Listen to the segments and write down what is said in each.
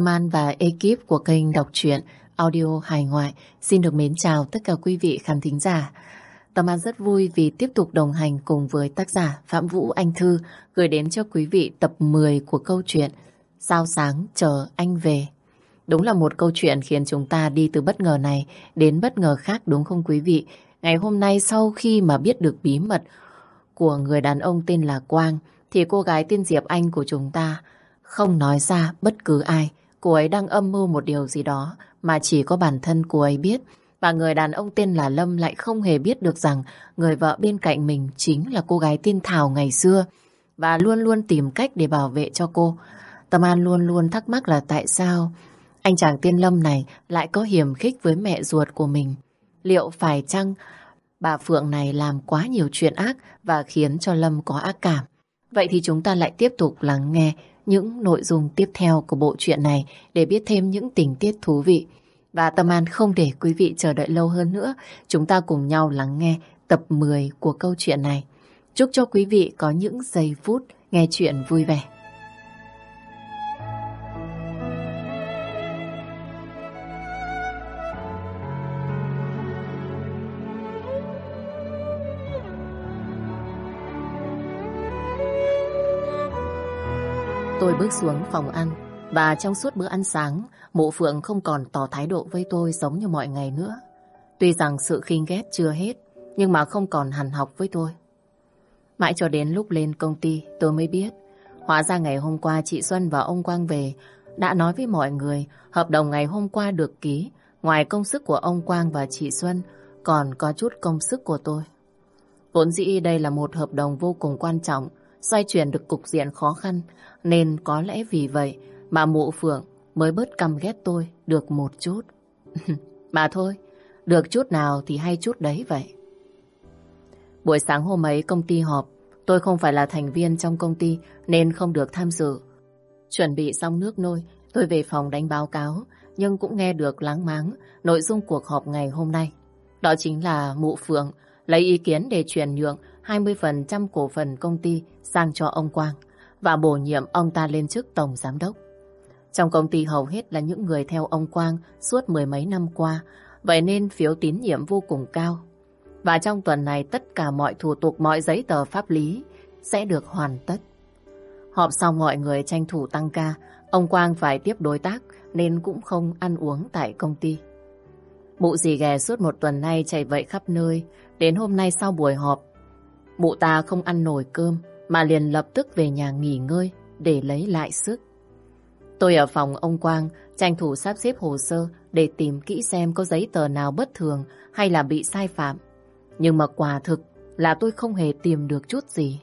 Tâm An và ekip của kênh đọc truyện, audio hài ngoại xin được mến chào tất cả quý vị khán thính giả. Tâm An rất vui vì tiếp tục đồng hành cùng với tác giả Phạm Vũ Anh Thư gửi đến cho quý vị tập 10 của câu chuyện Sao sáng chờ anh về. Đúng là một câu chuyện khiến chúng ta đi từ bất ngờ này đến bất ngờ khác, đúng không quý vị? Ngày hôm nay sau khi mà biết được bí mật của người đàn ông tên là Quang, thì cô gái tên Diệp Anh của chúng ta không nói ra bất cứ ai. Cô ấy đang âm mưu một điều gì đó mà chỉ có bản thân cô ấy biết. Và người đàn ông tên là Lâm lại không hề biết được rằng người vợ bên cạnh mình chính là cô gái tên Thảo ngày xưa và luôn luôn tìm cách để bảo vệ cho cô. Tâm An luôn luôn thắc mắc là tại sao anh chàng tiên Lâm này lại có hiểm khích với mẹ ruột của mình. Liệu phải chăng bà Phượng này làm quá nhiều chuyện ác và khiến cho Lâm có ác cảm? Vậy thì chúng ta lại tiếp tục lắng nghe những nội dung tiếp theo của bộ truyện này để biết thêm những tình tiết thú vị. Và Tâm An không để quý vị chờ đợi lâu hơn nữa, chúng ta cùng nhau lắng nghe tập 10 của câu chuyện này. Chúc cho quý vị có những giây phút nghe chuyện vui vẻ. Tôi bước xuống phòng ăn và trong suốt bữa ăn sáng, mộ Phượng không còn tỏ thái độ với tôi giống như mọi ngày nữa. Tuy rằng sự khinh ghét chưa hết, nhưng mà không còn hằn học với tôi. Mãi cho đến lúc lên công ty, tôi mới biết. Hóa ra ngày hôm qua chị Xuân và ông Quang về, đã nói với mọi người hợp đồng ngày hôm qua được ký. Ngoài công sức của ông Quang và chị Xuân, còn có chút công sức của tôi. Vốn dĩ đây là một hợp đồng vô cùng quan trọng, xoay chuyển được cục diện khó khăn, nên có lẽ vì vậy mà mụ Phượng mới bớt căm ghét tôi được một chút. mà thôi, được chút nào thì hay chút đấy vậy. Buổi sáng hôm ấy công ty họp, tôi không phải là thành viên trong công ty nên không được tham dự. Chuẩn bị xong nước nôi, tôi về phòng đánh báo cáo, nhưng cũng nghe được láng máng nội dung cuộc họp ngày hôm nay. Đó chính là mụ Phượng lấy ý kiến để chuyển nhượng 20% cổ phần công ty sang cho ông Quang và bổ nhiệm ông ta lên chức tổng giám đốc. Trong công ty hầu hết là những người theo ông Quang suốt mười mấy năm qua, vậy nên phiếu tín nhiệm vô cùng cao. Và trong tuần này tất cả mọi thủ tục, mọi giấy tờ pháp lý sẽ được hoàn tất. Họp xong mọi người tranh thủ tăng ca, ông Quang phải tiếp đối tác nên cũng không ăn uống tại công ty. Mụ dì ghè suốt một tuần nay chạy vậy khắp nơi, đến hôm nay sau buổi họp, mụ ta không ăn nổi cơm, mà liền lập tức về nhà nghỉ ngơi để lấy lại sức. Tôi ở phòng ông Quang tranh thủ sắp xếp hồ sơ để tìm kỹ xem có giấy tờ nào bất thường hay là bị sai phạm. Nhưng mà quả thực là tôi không hề tìm được chút gì.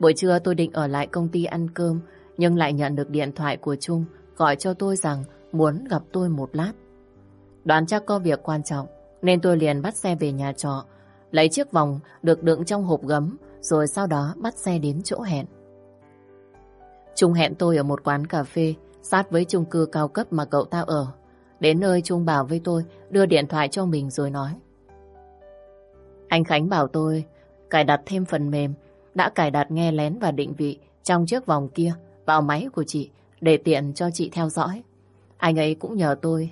Buổi trưa tôi định ở lại công ty ăn cơm, nhưng lại nhận được điện thoại của Trung gọi cho tôi rằng muốn gặp tôi một lát. Đoán chắc có việc quan trọng, nên tôi liền bắt xe về nhà trọ lấy chiếc vòng được đựng trong hộp gấm, rồi sau đó bắt xe đến chỗ hẹn. Trung hẹn tôi ở một quán cà phê, sát với chung cư cao cấp mà cậu ta ở. Đến nơi Trung bảo với tôi, đưa điện thoại cho mình rồi nói. Anh Khánh bảo tôi, cài đặt thêm phần mềm, đã cài đặt nghe lén và định vị trong chiếc vòng kia vào máy của chị để tiện cho chị theo dõi. Anh ấy cũng nhờ tôi,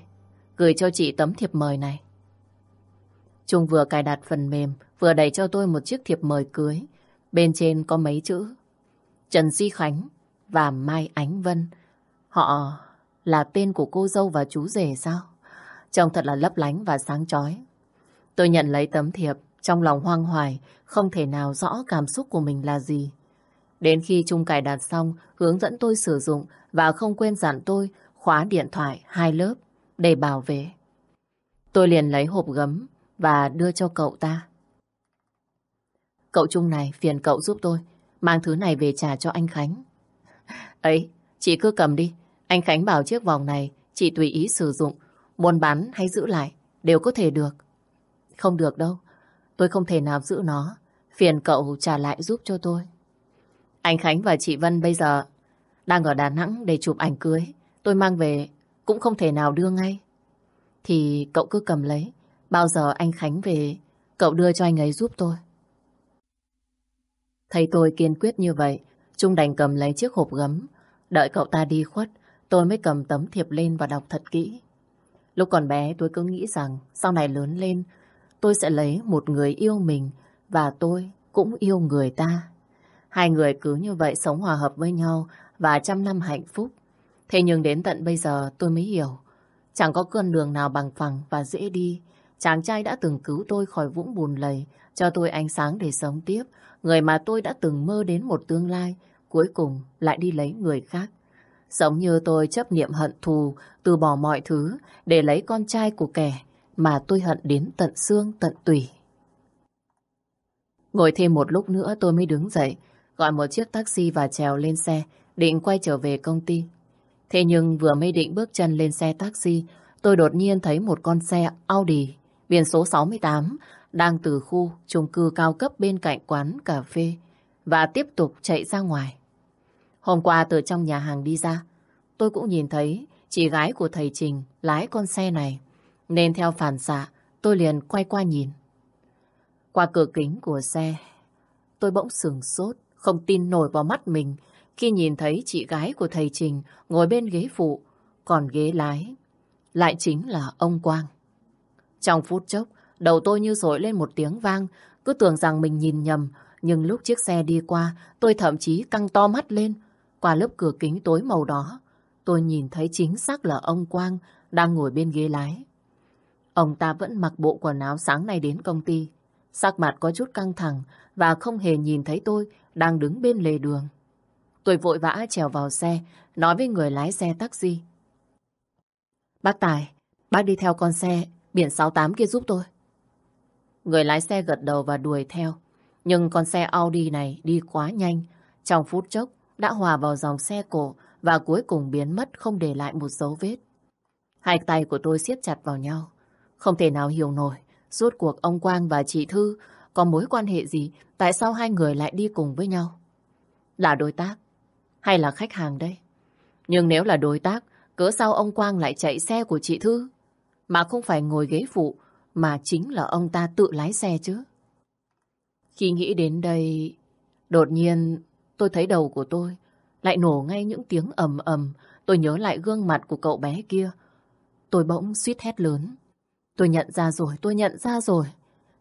gửi cho chị tấm thiệp mời này. Trung vừa cài đặt phần mềm vừa đẩy cho tôi một chiếc thiệp mời cưới. Bên trên có mấy chữ Trần Di Khánh và Mai Ánh Vân. Họ là tên của cô dâu và chú rể sao? Trông thật là lấp lánh và sáng chói. Tôi nhận lấy tấm thiệp, trong lòng hoang hoài, không thể nào rõ cảm xúc của mình là gì. Đến khi Trung cài đặt xong, hướng dẫn tôi sử dụng và không quên dặn tôi khóa điện thoại hai lớp để bảo vệ. Tôi liền lấy hộp gấm và đưa cho cậu ta. Cậu Trung này phiền cậu giúp tôi, mang thứ này về trả cho anh Khánh. Ấy, chị cứ cầm đi. Anh Khánh bảo chiếc vòng này chị tùy ý sử dụng, muốn bán hay giữ lại, đều có thể được. Không được đâu, tôi không thể nào giữ nó. Phiền cậu trả lại giúp cho tôi. Anh Khánh và chị Vân bây giờ đang ở Đà Nẵng để chụp ảnh cưới. Tôi mang về cũng không thể nào đưa ngay. Thì cậu cứ cầm lấy. Bao giờ anh Khánh về, cậu đưa cho anh ấy giúp tôi. Thấy tôi kiên quyết như vậy, Trung đành cầm lấy chiếc hộp gấm. Đợi cậu ta đi khuất, tôi mới cầm tấm thiệp lên và đọc thật kỹ. Lúc còn bé tôi cứ nghĩ rằng sau này lớn lên tôi sẽ lấy một người yêu mình và tôi cũng yêu người ta. Hai người cứ như vậy sống hòa hợp với nhau và trăm năm hạnh phúc. Thế nhưng đến tận bây giờ tôi mới hiểu chẳng có con đường nào bằng phẳng và dễ đi. Chàng trai đã từng cứu tôi khỏi vũng bùn lầy, cho tôi ánh sáng để sống tiếp. Người mà tôi đã từng mơ đến một tương lai, cuối cùng lại đi lấy người khác. Giống như tôi chấp niệm hận thù, từ bỏ mọi thứ để lấy con trai của kẻ mà tôi hận đến tận xương tận tủy. Ngồi thêm một lúc nữa tôi mới đứng dậy, gọi một chiếc taxi và trèo lên xe, định quay trở về công ty. Thế nhưng vừa mới định bước chân lên xe taxi, tôi đột nhiên thấy một con xe Audi biển số 68 đang từ khu chung cư cao cấp bên cạnh quán cà phê và tiếp tục chạy ra ngoài. Hôm qua từ trong nhà hàng đi ra, tôi cũng nhìn thấy chị gái của thầy Trình lái con xe này. Nên theo phản xạ, tôi liền quay qua nhìn. Qua cửa kính của xe, tôi bỗng sừng sốt, không tin nổi vào mắt mình khi nhìn thấy chị gái của thầy Trình ngồi bên ghế phụ, còn ghế lái lại chính là ông Quang. Trong phút chốc, đầu tôi như rội lên một tiếng vang, cứ tưởng rằng mình nhìn nhầm, nhưng lúc chiếc xe đi qua, tôi thậm chí căng to mắt lên. Qua lớp cửa kính tối màu đó, tôi nhìn thấy chính xác là ông Quang đang ngồi bên ghế lái. Ông ta vẫn mặc bộ quần áo sáng nay đến công ty. Sắc mặt có chút căng thẳng và không hề nhìn thấy tôi đang đứng bên lề đường. Tôi vội vã trèo vào xe, nói với người lái xe taxi. Bác Tài, bác đi theo con xe biển 68 kia giúp tôi. Người lái xe gật đầu và đuổi theo. Nhưng con xe Audi này đi quá nhanh. Trong phút chốc đã hòa vào dòng xe cổ và cuối cùng biến mất không để lại một dấu vết. Hai tay của tôi siết chặt vào nhau. Không thể nào hiểu nổi. Rốt cuộc ông Quang và chị Thư có mối quan hệ gì? Tại sao hai người lại đi cùng với nhau? Là đối tác hay là khách hàng đây? Nhưng nếu là đối tác, cớ sao ông Quang lại chạy xe của chị Thư? Mà không phải ngồi ghế phụ, mà chính là ông ta tự lái xe chứ. Khi nghĩ đến đây, đột nhiên tôi thấy đầu của tôi lại nổ ngay những tiếng ầm ầm. Tôi nhớ lại gương mặt của cậu bé kia. Tôi bỗng suýt hét lớn. Tôi nhận ra rồi, tôi nhận ra rồi.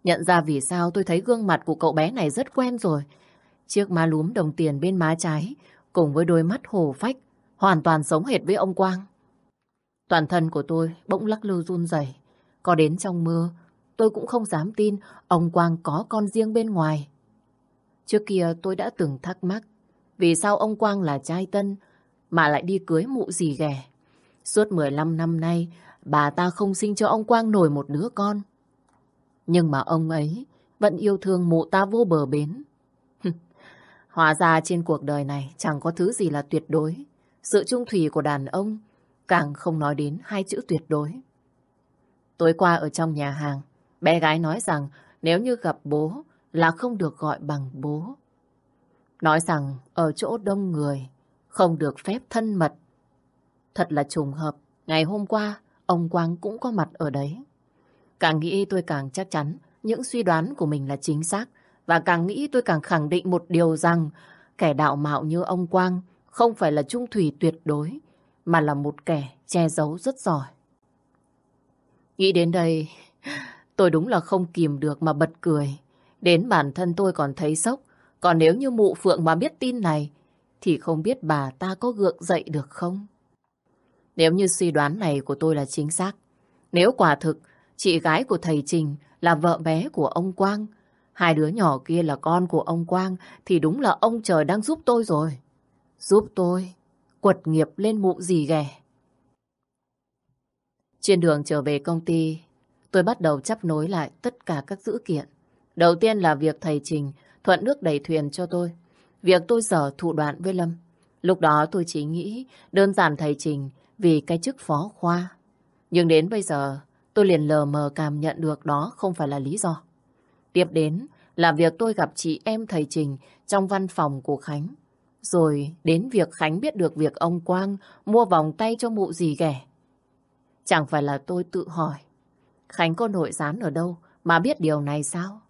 Nhận ra vì sao tôi thấy gương mặt của cậu bé này rất quen rồi. Chiếc má lúm đồng tiền bên má trái cùng với đôi mắt hồ phách hoàn toàn giống hệt với ông Quang. Toàn thân của tôi bỗng lắc lư run rẩy. Có đến trong mưa, tôi cũng không dám tin ông Quang có con riêng bên ngoài. Trước kia tôi đã từng thắc mắc vì sao ông Quang là trai tân mà lại đi cưới mụ gì ghẻ. Suốt 15 năm nay, bà ta không sinh cho ông Quang nổi một đứa con. Nhưng mà ông ấy vẫn yêu thương mụ ta vô bờ bến. Hóa ra trên cuộc đời này chẳng có thứ gì là tuyệt đối. Sự trung thủy của đàn ông càng không nói đến hai chữ tuyệt đối. Tối qua ở trong nhà hàng, bé gái nói rằng nếu như gặp bố là không được gọi bằng bố. Nói rằng ở chỗ đông người không được phép thân mật. Thật là trùng hợp, ngày hôm qua ông Quang cũng có mặt ở đấy. Càng nghĩ tôi càng chắc chắn những suy đoán của mình là chính xác và càng nghĩ tôi càng khẳng định một điều rằng kẻ đạo mạo như ông Quang không phải là trung thủy tuyệt đối mà là một kẻ che giấu rất giỏi. Nghĩ đến đây, tôi đúng là không kìm được mà bật cười. Đến bản thân tôi còn thấy sốc. Còn nếu như mụ Phượng mà biết tin này, thì không biết bà ta có gượng dậy được không? Nếu như suy đoán này của tôi là chính xác, nếu quả thực chị gái của thầy Trình là vợ bé của ông Quang, hai đứa nhỏ kia là con của ông Quang, thì đúng là ông trời đang giúp tôi rồi. Giúp tôi quật nghiệp lên mụ gì ghẻ. Trên đường trở về công ty, tôi bắt đầu chấp nối lại tất cả các dữ kiện. Đầu tiên là việc thầy Trình thuận nước đẩy thuyền cho tôi. Việc tôi sở thủ đoạn với Lâm. Lúc đó tôi chỉ nghĩ đơn giản thầy Trình vì cái chức phó khoa. Nhưng đến bây giờ, tôi liền lờ mờ cảm nhận được đó không phải là lý do. Tiếp đến là việc tôi gặp chị em thầy Trình trong văn phòng của Khánh. Rồi đến việc Khánh biết được việc ông Quang mua vòng tay cho mụ gì ghẻ. Chẳng phải là tôi tự hỏi. Khánh có nội gián ở đâu mà biết điều này sao?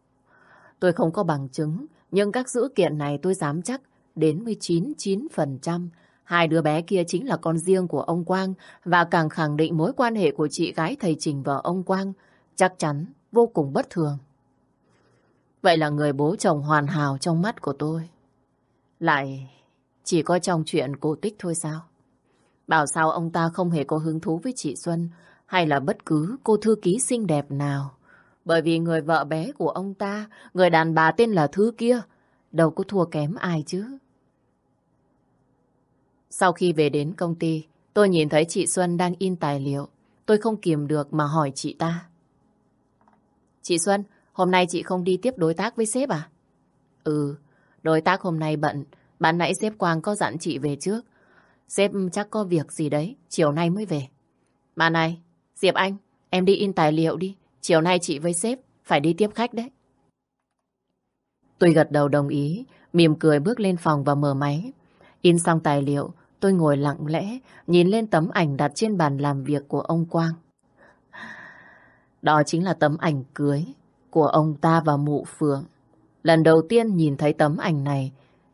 Tôi không có bằng chứng, nhưng các dữ kiện này tôi dám chắc đến 19-9% hai đứa bé kia chính là con riêng của ông Quang và càng khẳng định mối quan hệ của chị gái thầy Trình và ông Quang chắc chắn vô cùng bất thường. Vậy là người bố chồng hoàn hảo trong mắt của tôi. Lại chỉ có trong chuyện cổ tích thôi sao? Bảo sao ông ta không hề có hứng thú với chị Xuân hay là bất cứ cô thư ký xinh đẹp nào. Bởi vì người vợ bé của ông ta, người đàn bà tên là Thư kia, đâu có thua kém ai chứ. Sau khi về đến công ty, tôi nhìn thấy chị Xuân đang in tài liệu. Tôi không kiềm được mà hỏi chị ta. Chị Xuân, hôm nay chị không đi tiếp đối tác với sếp à? Ừ, đối tác hôm nay bận. Bạn nãy sếp Quang có dặn chị về trước. Sếp chắc có việc gì đấy, chiều nay mới về. Mà này, Diệp Anh, em đi in tài liệu đi. Chiều nay chị với sếp phải đi tiếp khách đấy. Tôi gật đầu đồng ý, mỉm cười bước lên phòng và mở máy. In xong tài liệu, tôi ngồi lặng lẽ, nhìn lên tấm ảnh đặt trên bàn làm việc của ông Quang. Đó chính là tấm ảnh cưới của ông ta và mụ Phượng. Lần đầu tiên nhìn thấy tấm ảnh này,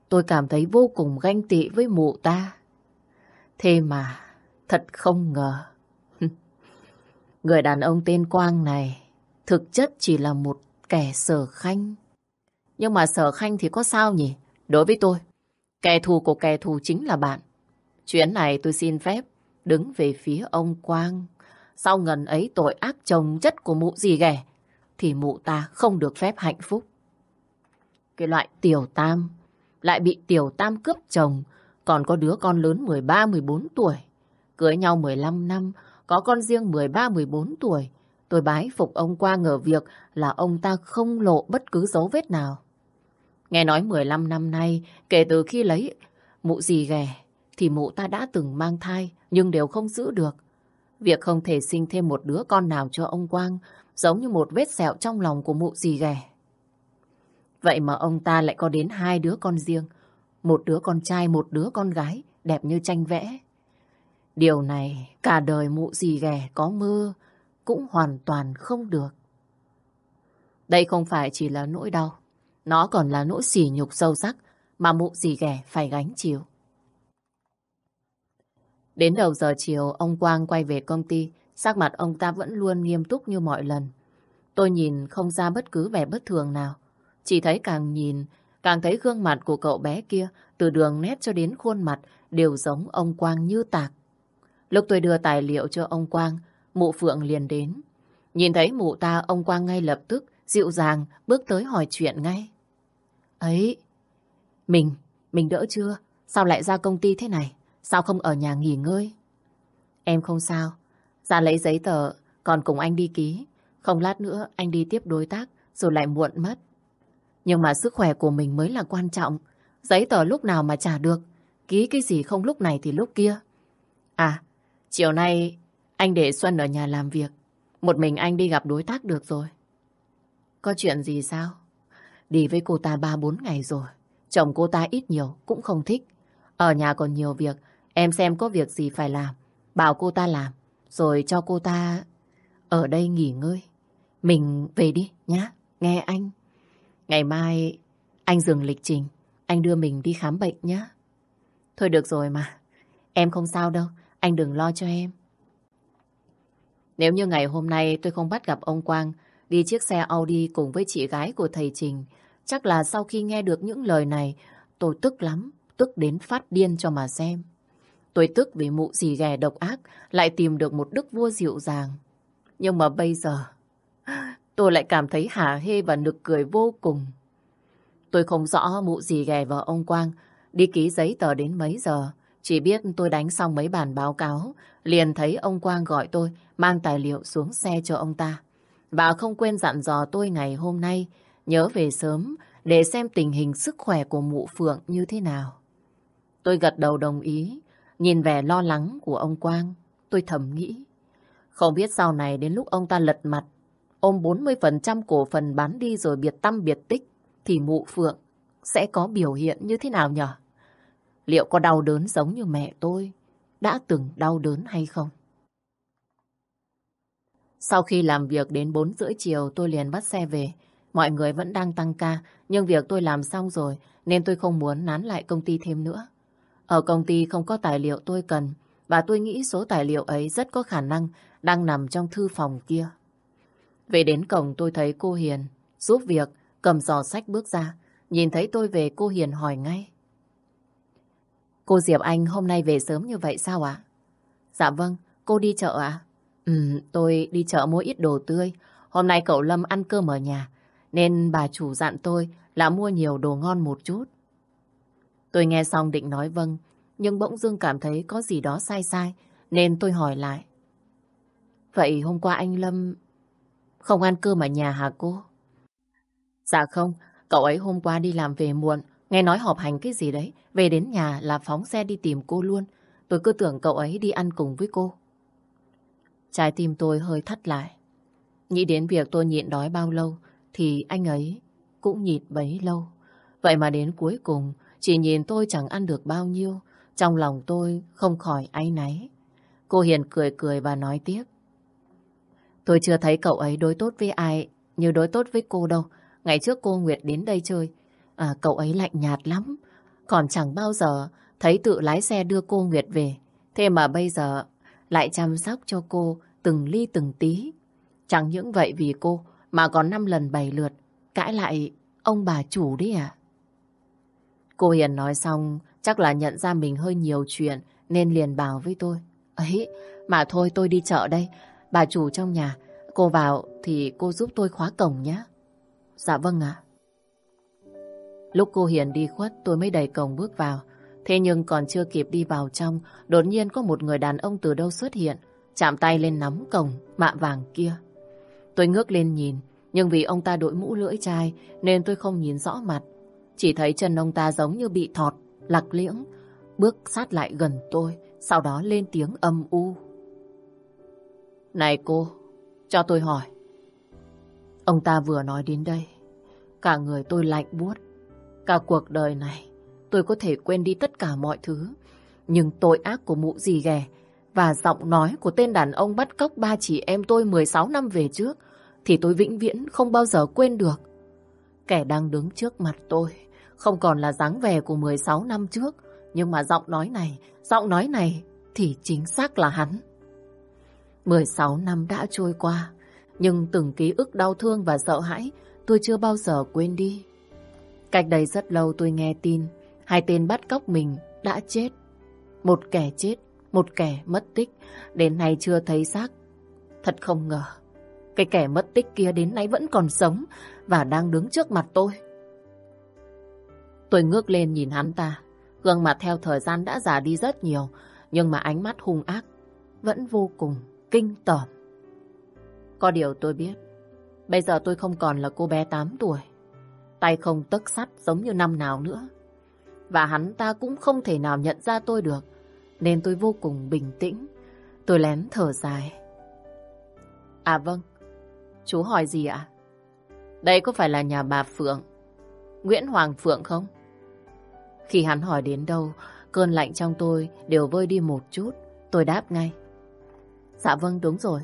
tôi cảm thấy vô cùng ganh tị với mụ ta. Thế mà, thật không ngờ. Người đàn ông tên Quang này thực chất chỉ là một kẻ sở khanh. Nhưng mà sở khanh thì có sao nhỉ? Đối với tôi, kẻ thù của kẻ thù chính là bạn. Chuyến này tôi xin phép đứng về phía ông Quang. Sau ngần ấy tội ác chồng chất của mụ gì ghẻ, thì mụ ta không được phép hạnh phúc. Cái loại tiểu tam lại bị tiểu tam cướp chồng, còn có đứa con lớn 13-14 tuổi. Cưới nhau 15 năm, có con riêng 13-14 tuổi. Tôi bái phục ông Quang ngờ việc là ông ta không lộ bất cứ dấu vết nào. Nghe nói 15 năm nay, kể từ khi lấy mụ gì ghẻ, thì mụ ta đã từng mang thai, nhưng đều không giữ được. Việc không thể sinh thêm một đứa con nào cho ông Quang, giống như một vết sẹo trong lòng của mụ gì ghẻ. Vậy mà ông ta lại có đến hai đứa con riêng, một đứa con trai, một đứa con gái, đẹp như tranh vẽ. Điều này cả đời mụ gì ghẻ có mưa cũng hoàn toàn không được. Đây không phải chỉ là nỗi đau, nó còn là nỗi sỉ nhục sâu sắc mà mụ gì ghẻ phải gánh chịu. Đến đầu giờ chiều, ông Quang quay về công ty, sắc mặt ông ta vẫn luôn nghiêm túc như mọi lần. Tôi nhìn không ra bất cứ vẻ bất thường nào. Chỉ thấy càng nhìn, càng thấy gương mặt của cậu bé kia, từ đường nét cho đến khuôn mặt, đều giống ông Quang như tạc. Lúc tôi đưa tài liệu cho ông Quang, mụ Phượng liền đến. Nhìn thấy mụ ta, ông Quang ngay lập tức, dịu dàng, bước tới hỏi chuyện ngay. Ấy, mình, mình đỡ chưa? Sao lại ra công ty thế này? Sao không ở nhà nghỉ ngơi? Em không sao. Ra lấy giấy tờ, còn cùng anh đi ký. Không lát nữa anh đi tiếp đối tác, rồi lại muộn mất. Nhưng mà sức khỏe của mình mới là quan trọng. Giấy tờ lúc nào mà trả được. Ký cái gì không lúc này thì lúc kia. À, chiều nay anh để Xuân ở nhà làm việc. Một mình anh đi gặp đối tác được rồi. Có chuyện gì sao? Đi với cô ta 3-4 ngày rồi. Chồng cô ta ít nhiều cũng không thích. Ở nhà còn nhiều việc. Em xem có việc gì phải làm. Bảo cô ta làm. Rồi cho cô ta ở đây nghỉ ngơi. Mình về đi nhá. Nghe anh. Ngày mai anh dừng lịch trình. Anh đưa mình đi khám bệnh nhé. Thôi được rồi mà. Em không sao đâu. Anh đừng lo cho em. Nếu như ngày hôm nay tôi không bắt gặp ông Quang đi chiếc xe Audi cùng với chị gái của thầy Trình, chắc là sau khi nghe được những lời này, tôi tức lắm, tức đến phát điên cho mà xem. Tôi tức vì mụ gì ghẻ độc ác lại tìm được một đức vua dịu dàng. Nhưng mà bây giờ, tôi lại cảm thấy hả hê và nực cười vô cùng. Tôi không rõ mụ gì ghè vào ông Quang đi ký giấy tờ đến mấy giờ. Chỉ biết tôi đánh xong mấy bản báo cáo, liền thấy ông Quang gọi tôi mang tài liệu xuống xe cho ông ta. Và không quên dặn dò tôi ngày hôm nay nhớ về sớm để xem tình hình sức khỏe của mụ Phượng như thế nào. Tôi gật đầu đồng ý, nhìn vẻ lo lắng của ông Quang, tôi thầm nghĩ. Không biết sau này đến lúc ông ta lật mặt, ôm 40% cổ phần bán đi rồi biệt tâm biệt tích, thì mụ Phượng sẽ có biểu hiện như thế nào nhở? Liệu có đau đớn giống như mẹ tôi đã từng đau đớn hay không? Sau khi làm việc đến 4 rưỡi chiều tôi liền bắt xe về. Mọi người vẫn đang tăng ca, nhưng việc tôi làm xong rồi nên tôi không muốn nán lại công ty thêm nữa. Ở công ty không có tài liệu tôi cần và tôi nghĩ số tài liệu ấy rất có khả năng đang nằm trong thư phòng kia. Về đến cổng tôi thấy cô Hiền giúp việc cầm giò sách bước ra. Nhìn thấy tôi về cô Hiền hỏi ngay. Cô Diệp Anh hôm nay về sớm như vậy sao ạ? Dạ vâng, cô đi chợ ạ? Ừ, tôi đi chợ mua ít đồ tươi. Hôm nay cậu Lâm ăn cơm ở nhà, nên bà chủ dặn tôi là mua nhiều đồ ngon một chút. Tôi nghe xong định nói vâng, nhưng bỗng dưng cảm thấy có gì đó sai sai, nên tôi hỏi lại. Vậy hôm qua anh Lâm không ăn cơm ở nhà hả cô? Dạ không, cậu ấy hôm qua đi làm về muộn, nghe nói họp hành cái gì đấy, về đến nhà là phóng xe đi tìm cô luôn. Tôi cứ tưởng cậu ấy đi ăn cùng với cô. Trái tim tôi hơi thắt lại. Nghĩ đến việc tôi nhịn đói bao lâu, thì anh ấy cũng nhịn bấy lâu. Vậy mà đến cuối cùng, chỉ nhìn tôi chẳng ăn được bao nhiêu, trong lòng tôi không khỏi áy náy. Cô Hiền cười cười và nói tiếp. Tôi chưa thấy cậu ấy đối tốt với ai như đối tốt với cô đâu. Ngày trước cô Nguyệt đến đây chơi, à, cậu ấy lạnh nhạt lắm. Còn chẳng bao giờ thấy tự lái xe đưa cô Nguyệt về. Thế mà bây giờ lại chăm sóc cho cô từng ly từng tí. Chẳng những vậy vì cô mà còn năm lần bảy lượt cãi lại ông bà chủ đấy à. Cô Hiền nói xong chắc là nhận ra mình hơi nhiều chuyện nên liền bảo với tôi. Ấy, mà thôi tôi đi chợ đây. Bà chủ trong nhà, cô vào thì cô giúp tôi khóa cổng nhé. Dạ vâng ạ. Lúc cô Hiền đi khuất tôi mới đẩy cổng bước vào. Thế nhưng còn chưa kịp đi vào trong, đột nhiên có một người đàn ông từ đâu xuất hiện, chạm tay lên nắm cổng mạ vàng kia. Tôi ngước lên nhìn, nhưng vì ông ta đội mũ lưỡi chai nên tôi không nhìn rõ mặt. Chỉ thấy chân ông ta giống như bị thọt, lạc liễng, bước sát lại gần tôi, sau đó lên tiếng âm u. Này cô, cho tôi hỏi. Ông ta vừa nói đến đây, cả người tôi lạnh buốt. Cả cuộc đời này, tôi có thể quên đi tất cả mọi thứ. Nhưng tội ác của mụ gì ghẻ và giọng nói của tên đàn ông bắt cóc ba chị em tôi 16 năm về trước thì tôi vĩnh viễn không bao giờ quên được. Kẻ đang đứng trước mặt tôi không còn là dáng vẻ của 16 năm trước nhưng mà giọng nói này, giọng nói này thì chính xác là hắn. 16 năm đã trôi qua, nhưng từng ký ức đau thương và sợ hãi tôi chưa bao giờ quên đi. Cách đây rất lâu tôi nghe tin hai tên bắt cóc mình đã chết. Một kẻ chết, một kẻ mất tích, đến nay chưa thấy xác. Thật không ngờ, cái kẻ mất tích kia đến nay vẫn còn sống và đang đứng trước mặt tôi. Tôi ngước lên nhìn hắn ta, gương mặt theo thời gian đã già đi rất nhiều, nhưng mà ánh mắt hung ác vẫn vô cùng kinh tởm. Có điều tôi biết, bây giờ tôi không còn là cô bé 8 tuổi, tay không tấc sắt giống như năm nào nữa. Và hắn ta cũng không thể nào nhận ra tôi được, nên tôi vô cùng bình tĩnh. Tôi lén thở dài. À vâng, chú hỏi gì ạ? Đây có phải là nhà bà Phượng, Nguyễn Hoàng Phượng không? Khi hắn hỏi đến đâu, cơn lạnh trong tôi đều vơi đi một chút. Tôi đáp ngay. Dạ vâng, đúng rồi.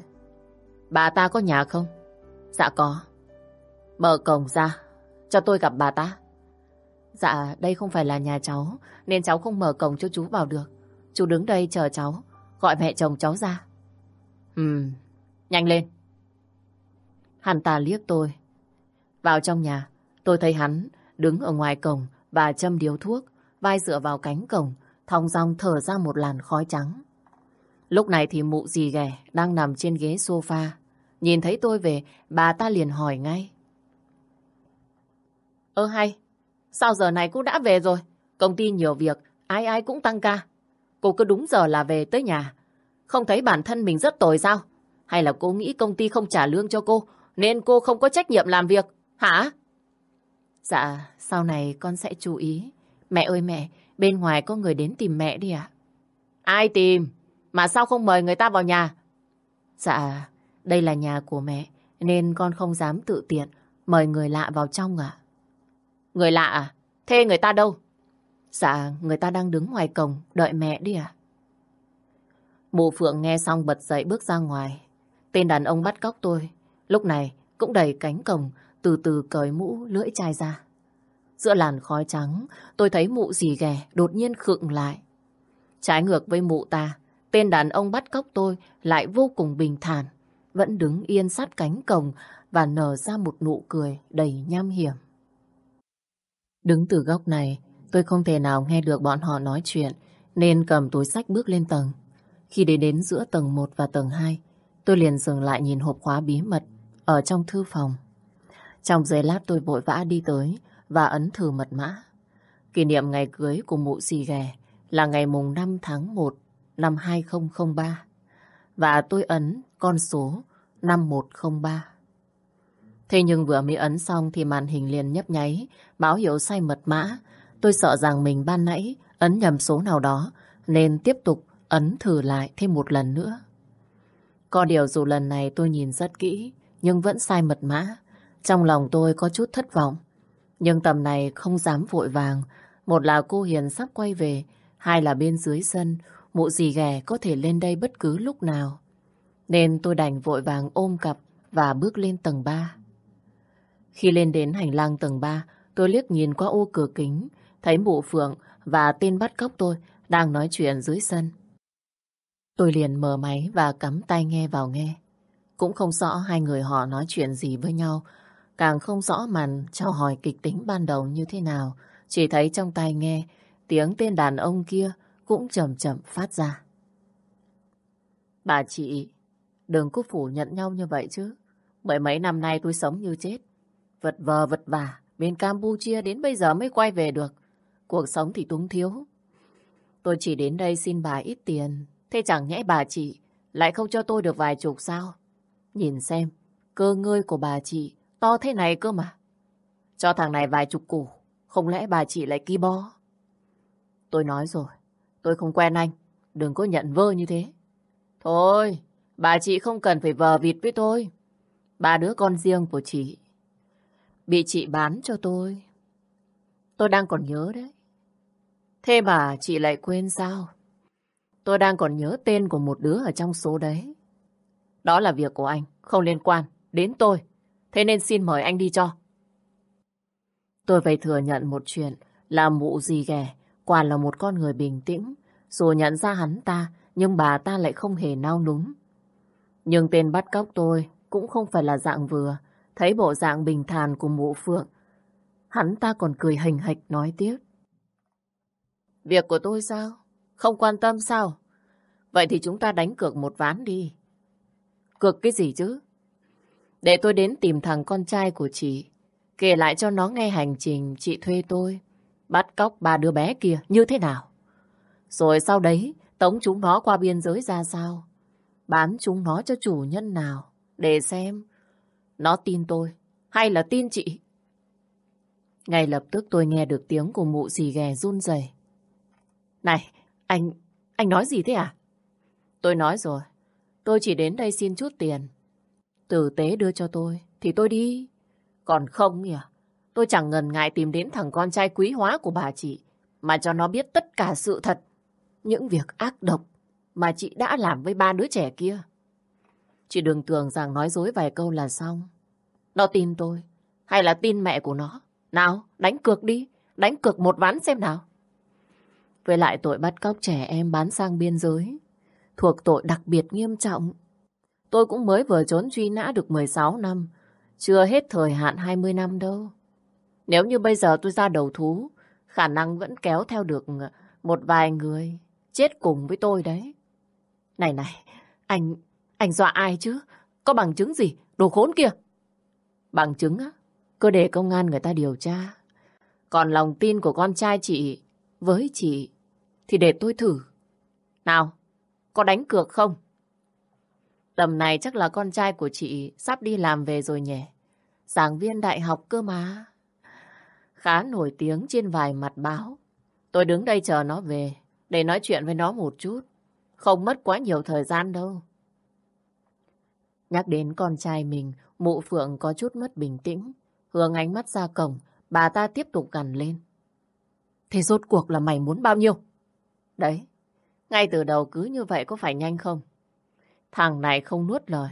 Bà ta có nhà không? Dạ có. Mở cổng ra, cho tôi gặp bà ta. Dạ, đây không phải là nhà cháu, nên cháu không mở cổng cho chú vào được. Chú đứng đây chờ cháu, gọi mẹ chồng cháu ra. Ừm, nhanh lên. Hắn ta liếc tôi. Vào trong nhà, tôi thấy hắn đứng ở ngoài cổng và châm điếu thuốc, vai dựa vào cánh cổng, thong dong thở ra một làn khói trắng. Lúc này thì mụ dì ghẻ đang nằm trên ghế sofa. Nhìn thấy tôi về, bà ta liền hỏi ngay. Ơ hay, sao giờ này cũng đã về rồi? Công ty nhiều việc, ai ai cũng tăng ca. Cô cứ đúng giờ là về tới nhà. Không thấy bản thân mình rất tồi sao? Hay là cô nghĩ công ty không trả lương cho cô, nên cô không có trách nhiệm làm việc, hả? Dạ, sau này con sẽ chú ý. Mẹ ơi mẹ, bên ngoài có người đến tìm mẹ đi ạ. Ai tìm? Mà sao không mời người ta vào nhà? Dạ, đây là nhà của mẹ, nên con không dám tự tiện mời người lạ vào trong ạ. Người lạ à? Thế người ta đâu? Dạ, người ta đang đứng ngoài cổng, đợi mẹ đi ạ. Mụ Phượng nghe xong bật dậy bước ra ngoài. Tên đàn ông bắt cóc tôi, lúc này cũng đẩy cánh cổng, từ từ cởi mũ lưỡi chai ra. Giữa làn khói trắng, tôi thấy mụ gì ghẻ đột nhiên khựng lại, Trái ngược với mụ ta, tên đàn ông bắt cóc tôi lại vô cùng bình thản, vẫn đứng yên sát cánh cổng và nở ra một nụ cười đầy nham hiểm. Đứng từ góc này, tôi không thể nào nghe được bọn họ nói chuyện, nên cầm túi sách bước lên tầng. Khi đến đến giữa tầng 1 và tầng 2, tôi liền dừng lại nhìn hộp khóa bí mật ở trong thư phòng. Trong giây lát tôi vội vã đi tới và ấn thử mật mã. Kỷ niệm ngày cưới của mụ xì ghè là ngày mùng 5 tháng 1 năm 2003. Và tôi ấn con số 5103. Thế nhưng vừa mới ấn xong thì màn hình liền nhấp nháy, báo hiệu sai mật mã. Tôi sợ rằng mình ban nãy ấn nhầm số nào đó, nên tiếp tục ấn thử lại thêm một lần nữa. Có điều dù lần này tôi nhìn rất kỹ, nhưng vẫn sai mật mã. Trong lòng tôi có chút thất vọng. Nhưng tầm này không dám vội vàng. Một là cô Hiền sắp quay về, hai là bên dưới sân, mụ dì ghẻ có thể lên đây bất cứ lúc nào. Nên tôi đành vội vàng ôm cặp và bước lên tầng 3. Khi lên đến hành lang tầng 3, tôi liếc nhìn qua ô cửa kính, thấy mụ Phượng và tên bắt cóc tôi đang nói chuyện dưới sân. Tôi liền mở máy và cắm tai nghe vào nghe. Cũng không rõ hai người họ nói chuyện gì với nhau, càng không rõ màn trao hỏi kịch tính ban đầu như thế nào. Chỉ thấy trong tai nghe, tiếng tên đàn ông kia cũng chậm chậm phát ra. Bà chị, đừng có phủ nhận nhau như vậy chứ. Bởi mấy năm nay tôi sống như chết. Vật vờ vật vả, bên Campuchia đến bây giờ mới quay về được. Cuộc sống thì túng thiếu. Tôi chỉ đến đây xin bà ít tiền. Thế chẳng nhẽ bà chị lại không cho tôi được vài chục sao? Nhìn xem, cơ ngơi của bà chị to thế này cơ mà. Cho thằng này vài chục củ, không lẽ bà chị lại ki bo? Tôi nói rồi, tôi không quen anh, đừng có nhận vơ như thế. Thôi, bà chị không cần phải vờ vịt với tôi. Ba đứa con riêng của chị bị chị bán cho tôi. Tôi đang còn nhớ đấy. Thế mà chị lại quên sao? Tôi đang còn nhớ tên của một đứa ở trong số đấy. Đó là việc của anh, không liên quan đến tôi. Thế nên xin mời anh đi cho. Tôi phải thừa nhận một chuyện là mụ gì ghẻ, quả là một con người bình tĩnh. Dù nhận ra hắn ta, nhưng bà ta lại không hề nao núng. Nhưng tên bắt cóc tôi cũng không phải là dạng vừa. Thấy bộ dạng bình thản của mụ Phượng, hắn ta còn cười hình hạch nói tiếp. Việc của tôi sao? Không quan tâm sao? Vậy thì chúng ta đánh cược một ván đi. Cược cái gì chứ? Để tôi đến tìm thằng con trai của chị. Kể lại cho nó nghe hành trình chị thuê tôi. Bắt cóc ba đứa bé kia như thế nào? Rồi sau đấy tống chúng nó qua biên giới ra sao? Bán chúng nó cho chủ nhân nào? Để xem nó tin tôi hay là tin chị? Ngay lập tức tôi nghe được tiếng của mụ xì ghè run rẩy. Này, anh, anh nói gì thế à? Tôi nói rồi, tôi chỉ đến đây xin chút tiền. Tử tế đưa cho tôi, thì tôi đi. Còn không nhỉ, tôi chẳng ngần ngại tìm đến thằng con trai quý hóa của bà chị, mà cho nó biết tất cả sự thật. Những việc ác độc mà chị đã làm với ba đứa trẻ kia. Chị đừng tưởng rằng nói dối vài câu là xong. Nó tin tôi, hay là tin mẹ của nó. Nào, đánh cược đi, đánh cược một ván xem nào. Với lại tội bắt cóc trẻ em bán sang biên giới, thuộc tội đặc biệt nghiêm trọng. Tôi cũng mới vừa trốn truy nã được 16 năm, chưa hết thời hạn 20 năm đâu. Nếu như bây giờ tôi ra đầu thú, khả năng vẫn kéo theo được một vài người chết cùng với tôi đấy. Này này, anh, anh dọa ai chứ? Có bằng chứng gì? Đồ khốn kia! Bằng chứng á? Cứ để công an người ta điều tra. Còn lòng tin của con trai chị với chị thì để tôi thử. Nào, có đánh cược không? Tầm này chắc là con trai của chị sắp đi làm về rồi nhỉ? Giảng viên đại học cơ mà. Khá nổi tiếng trên vài mặt báo. Tôi đứng đây chờ nó về để nói chuyện với nó một chút. Không mất quá nhiều thời gian đâu. Nhắc đến con trai mình, mụ Phượng có chút mất bình tĩnh. Hướng ánh mắt ra cổng, bà ta tiếp tục gằn lên. Thế rốt cuộc là mày muốn bao nhiêu? Đấy, ngay từ đầu cứ như vậy có phải nhanh không? Thằng này không nuốt lời.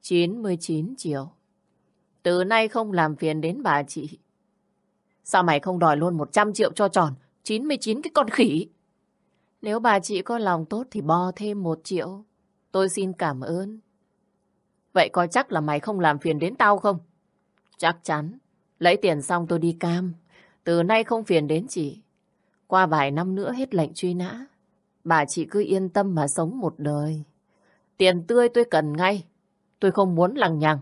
99 triệu. Từ nay không làm phiền đến bà chị. Sao mày không đòi luôn 100 triệu cho tròn? 99 cái con khỉ. Nếu bà chị có lòng tốt thì bo thêm một triệu. Tôi xin cảm ơn. Vậy có chắc là mày không làm phiền đến tao không? Chắc chắn. Lấy tiền xong tôi đi cam. Từ nay không phiền đến chị. Qua vài năm nữa hết lệnh truy nã. Bà chị cứ yên tâm mà sống một đời. Tiền tươi tôi cần ngay. Tôi không muốn lằng nhằng.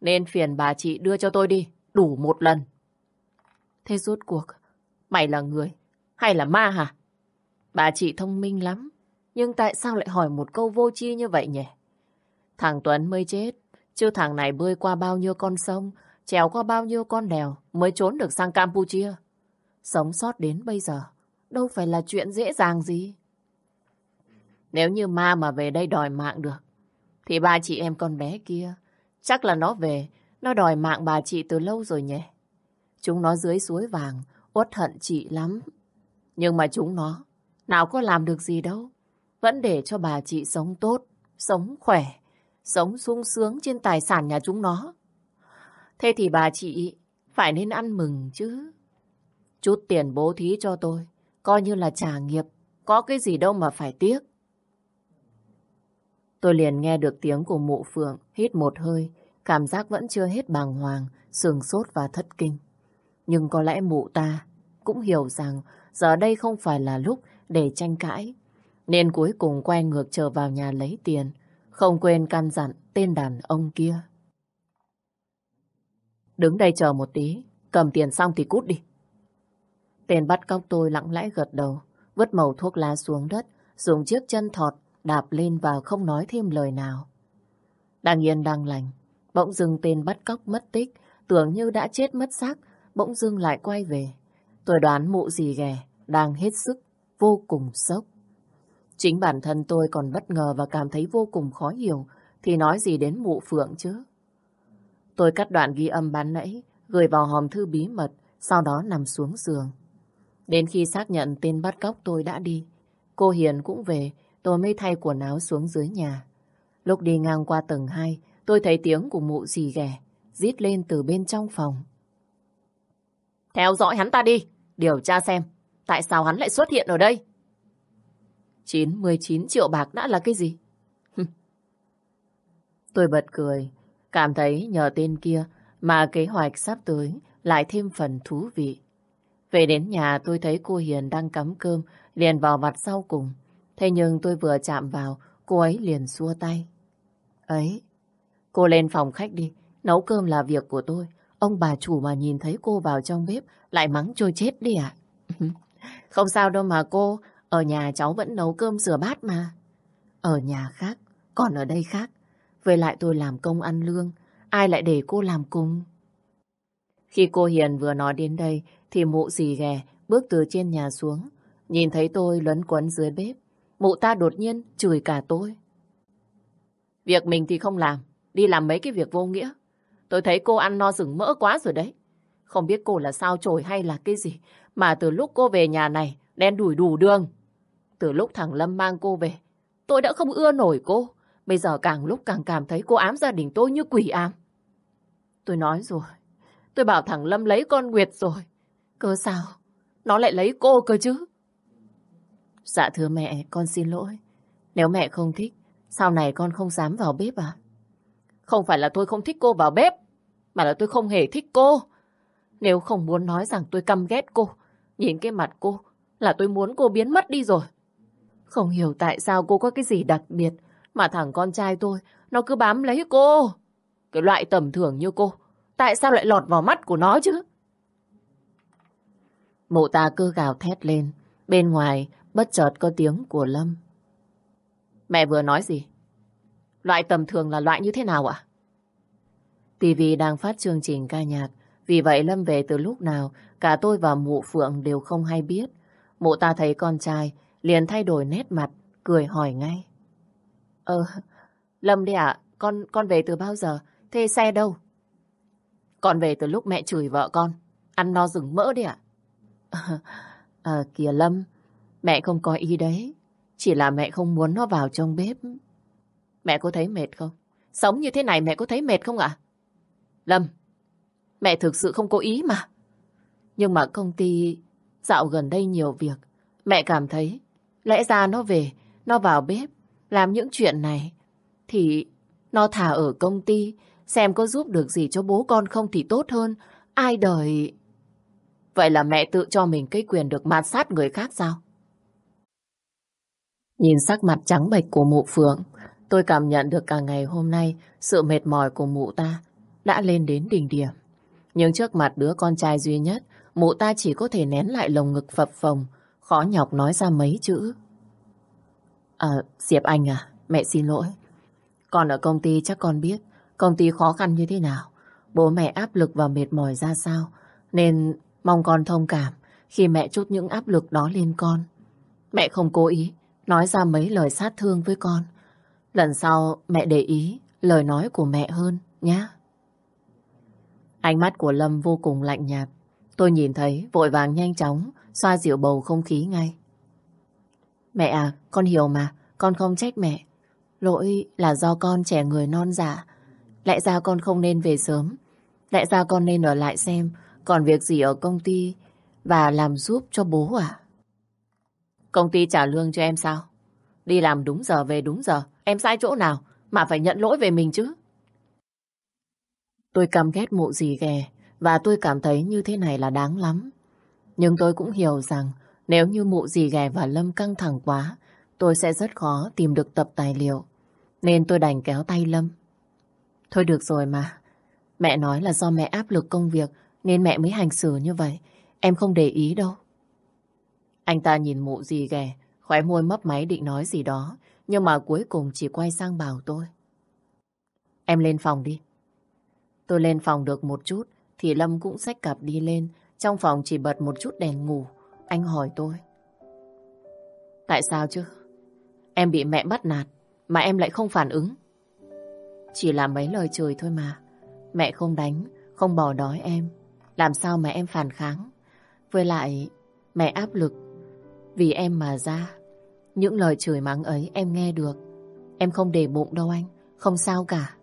Nên phiền bà chị đưa cho tôi đi. Đủ một lần. Thế rốt cuộc, mày là người hay là ma hả? Bà chị thông minh lắm. Nhưng tại sao lại hỏi một câu vô tri như vậy nhỉ? Thằng Tuấn mới chết. Chứ thằng này bơi qua bao nhiêu con sông, trèo qua bao nhiêu con đèo mới trốn được sang Campuchia. Sống sót đến bây giờ, đâu phải là chuyện dễ dàng gì. Nếu như ma mà về đây đòi mạng được, thì ba chị em con bé kia, chắc là nó về, nó đòi mạng bà chị từ lâu rồi nhỉ. Chúng nó dưới suối vàng, uất hận chị lắm. Nhưng mà chúng nó, nào có làm được gì đâu. Vẫn để cho bà chị sống tốt, sống khỏe, sống sung sướng trên tài sản nhà chúng nó. Thế thì bà chị phải nên ăn mừng chứ. Chút tiền bố thí cho tôi, coi như là trả nghiệp, có cái gì đâu mà phải tiếc. Tôi liền nghe được tiếng của mụ phượng, hít một hơi, cảm giác vẫn chưa hết bàng hoàng, sườn sốt và thất kinh. Nhưng có lẽ mụ ta cũng hiểu rằng giờ đây không phải là lúc để tranh cãi, nên cuối cùng quay ngược trở vào nhà lấy tiền, không quên căn dặn tên đàn ông kia. Đứng đây chờ một tí, cầm tiền xong thì cút đi. Tên bắt cóc tôi lặng lẽ gật đầu, vứt màu thuốc lá xuống đất, dùng chiếc chân thọt đạp lên và không nói thêm lời nào. Đang yên đang lành, bỗng dưng tên bắt cóc mất tích, tưởng như đã chết mất xác, bỗng dưng lại quay về. Tôi đoán mụ gì ghẻ, đang hết sức, vô cùng sốc. Chính bản thân tôi còn bất ngờ và cảm thấy vô cùng khó hiểu, thì nói gì đến mụ phượng chứ? Tôi cắt đoạn ghi âm bán nãy, gửi vào hòm thư bí mật, sau đó nằm xuống giường. Đến khi xác nhận tên bắt cóc tôi đã đi, cô Hiền cũng về, tôi mới thay quần áo xuống dưới nhà. Lúc đi ngang qua tầng 2, tôi thấy tiếng của mụ gì ghẻ, rít lên từ bên trong phòng. Theo dõi hắn ta đi, điều tra xem, tại sao hắn lại xuất hiện ở đây? 99 triệu bạc đã là cái gì? tôi bật cười, cảm thấy nhờ tên kia mà kế hoạch sắp tới lại thêm phần thú vị. Về đến nhà tôi thấy cô Hiền đang cắm cơm, liền vào mặt sau cùng. Thế nhưng tôi vừa chạm vào, cô ấy liền xua tay. Ấy, cô lên phòng khách đi, nấu cơm là việc của tôi. Ông bà chủ mà nhìn thấy cô vào trong bếp lại mắng trôi chết đi ạ. Không sao đâu mà cô, ở nhà cháu vẫn nấu cơm rửa bát mà. Ở nhà khác, còn ở đây khác. Về lại tôi làm công ăn lương, ai lại để cô làm cùng? Khi cô Hiền vừa nói đến đây, thì mụ dì ghè bước từ trên nhà xuống. Nhìn thấy tôi luấn quấn dưới bếp, mụ ta đột nhiên chửi cả tôi. Việc mình thì không làm, đi làm mấy cái việc vô nghĩa. Tôi thấy cô ăn no rừng mỡ quá rồi đấy. Không biết cô là sao trồi hay là cái gì, mà từ lúc cô về nhà này, đen đủi đủ đường. Từ lúc thằng Lâm mang cô về, tôi đã không ưa nổi cô. Bây giờ càng lúc càng cảm thấy cô ám gia đình tôi như quỷ ám. Tôi nói rồi, tôi bảo thằng Lâm lấy con Nguyệt rồi. Cơ sao? Nó lại lấy cô cơ chứ? Dạ thưa mẹ, con xin lỗi. Nếu mẹ không thích, sau này con không dám vào bếp à? Không phải là tôi không thích cô vào bếp, mà là tôi không hề thích cô. Nếu không muốn nói rằng tôi căm ghét cô, nhìn cái mặt cô là tôi muốn cô biến mất đi rồi. Không hiểu tại sao cô có cái gì đặc biệt mà thằng con trai tôi nó cứ bám lấy cô. Cái loại tầm thường như cô, tại sao lại lọt vào mắt của nó chứ? Mộ ta cứ gào thét lên, bên ngoài bất chợt có tiếng của Lâm. Mẹ vừa nói gì? Loại tầm thường là loại như thế nào ạ? TV đang phát chương trình ca nhạc, vì vậy Lâm về từ lúc nào, cả tôi và mụ Phượng đều không hay biết. Mụ ta thấy con trai, liền thay đổi nét mặt, cười hỏi ngay. Ờ, Lâm đi ạ, con con về từ bao giờ? Thế xe đâu? Con về từ lúc mẹ chửi vợ con, ăn no rừng mỡ đi ạ. À, à, kìa Lâm, mẹ không có ý đấy, chỉ là mẹ không muốn nó vào trong bếp. Mẹ có thấy mệt không? Sống như thế này mẹ có thấy mệt không ạ? Lâm, mẹ thực sự không cố ý mà. Nhưng mà công ty dạo gần đây nhiều việc, mẹ cảm thấy Lẽ ra nó về, nó vào bếp, làm những chuyện này, thì nó thả ở công ty, xem có giúp được gì cho bố con không thì tốt hơn. Ai đời... Vậy là mẹ tự cho mình cái quyền được mạt sát người khác sao? Nhìn sắc mặt trắng bệch của mụ Phượng, tôi cảm nhận được cả ngày hôm nay sự mệt mỏi của mụ ta đã lên đến đỉnh điểm. Nhưng trước mặt đứa con trai duy nhất, mụ ta chỉ có thể nén lại lồng ngực phập phồng, khó nhọc nói ra mấy chữ. À, Diệp Anh à, mẹ xin lỗi. Còn ở công ty chắc con biết công ty khó khăn như thế nào, bố mẹ áp lực và mệt mỏi ra sao, nên mong con thông cảm khi mẹ chút những áp lực đó lên con. Mẹ không cố ý nói ra mấy lời sát thương với con. Lần sau mẹ để ý lời nói của mẹ hơn nhé. Ánh mắt của Lâm vô cùng lạnh nhạt. Tôi nhìn thấy vội vàng nhanh chóng xoa dịu bầu không khí ngay. Mẹ à, con hiểu mà, con không trách mẹ. Lỗi là do con trẻ người non dạ. Lẽ ra con không nên về sớm. Lẽ ra con nên ở lại xem còn việc gì ở công ty và làm giúp cho bố à? Công ty trả lương cho em sao? Đi làm đúng giờ về đúng giờ. Em sai chỗ nào mà phải nhận lỗi về mình chứ? Tôi căm ghét mụ gì ghè và tôi cảm thấy như thế này là đáng lắm. Nhưng tôi cũng hiểu rằng nếu như mụ gì ghè và Lâm căng thẳng quá tôi sẽ rất khó tìm được tập tài liệu. Nên tôi đành kéo tay Lâm. Thôi được rồi mà. Mẹ nói là do mẹ áp lực công việc nên mẹ mới hành xử như vậy. Em không để ý đâu. Anh ta nhìn mụ gì ghè khóe môi mấp máy định nói gì đó, nhưng mà cuối cùng chỉ quay sang bảo tôi. Em lên phòng đi. Tôi lên phòng được một chút, thì Lâm cũng xách cặp đi lên. Trong phòng chỉ bật một chút đèn ngủ. Anh hỏi tôi. Tại sao chứ? Em bị mẹ bắt nạt, mà em lại không phản ứng. Chỉ là mấy lời chửi thôi mà. Mẹ không đánh, không bỏ đói em. Làm sao mà em phản kháng? Với lại, mẹ áp lực vì em mà ra. Những lời chửi mắng ấy em nghe được. Em không để bụng đâu anh, không sao cả.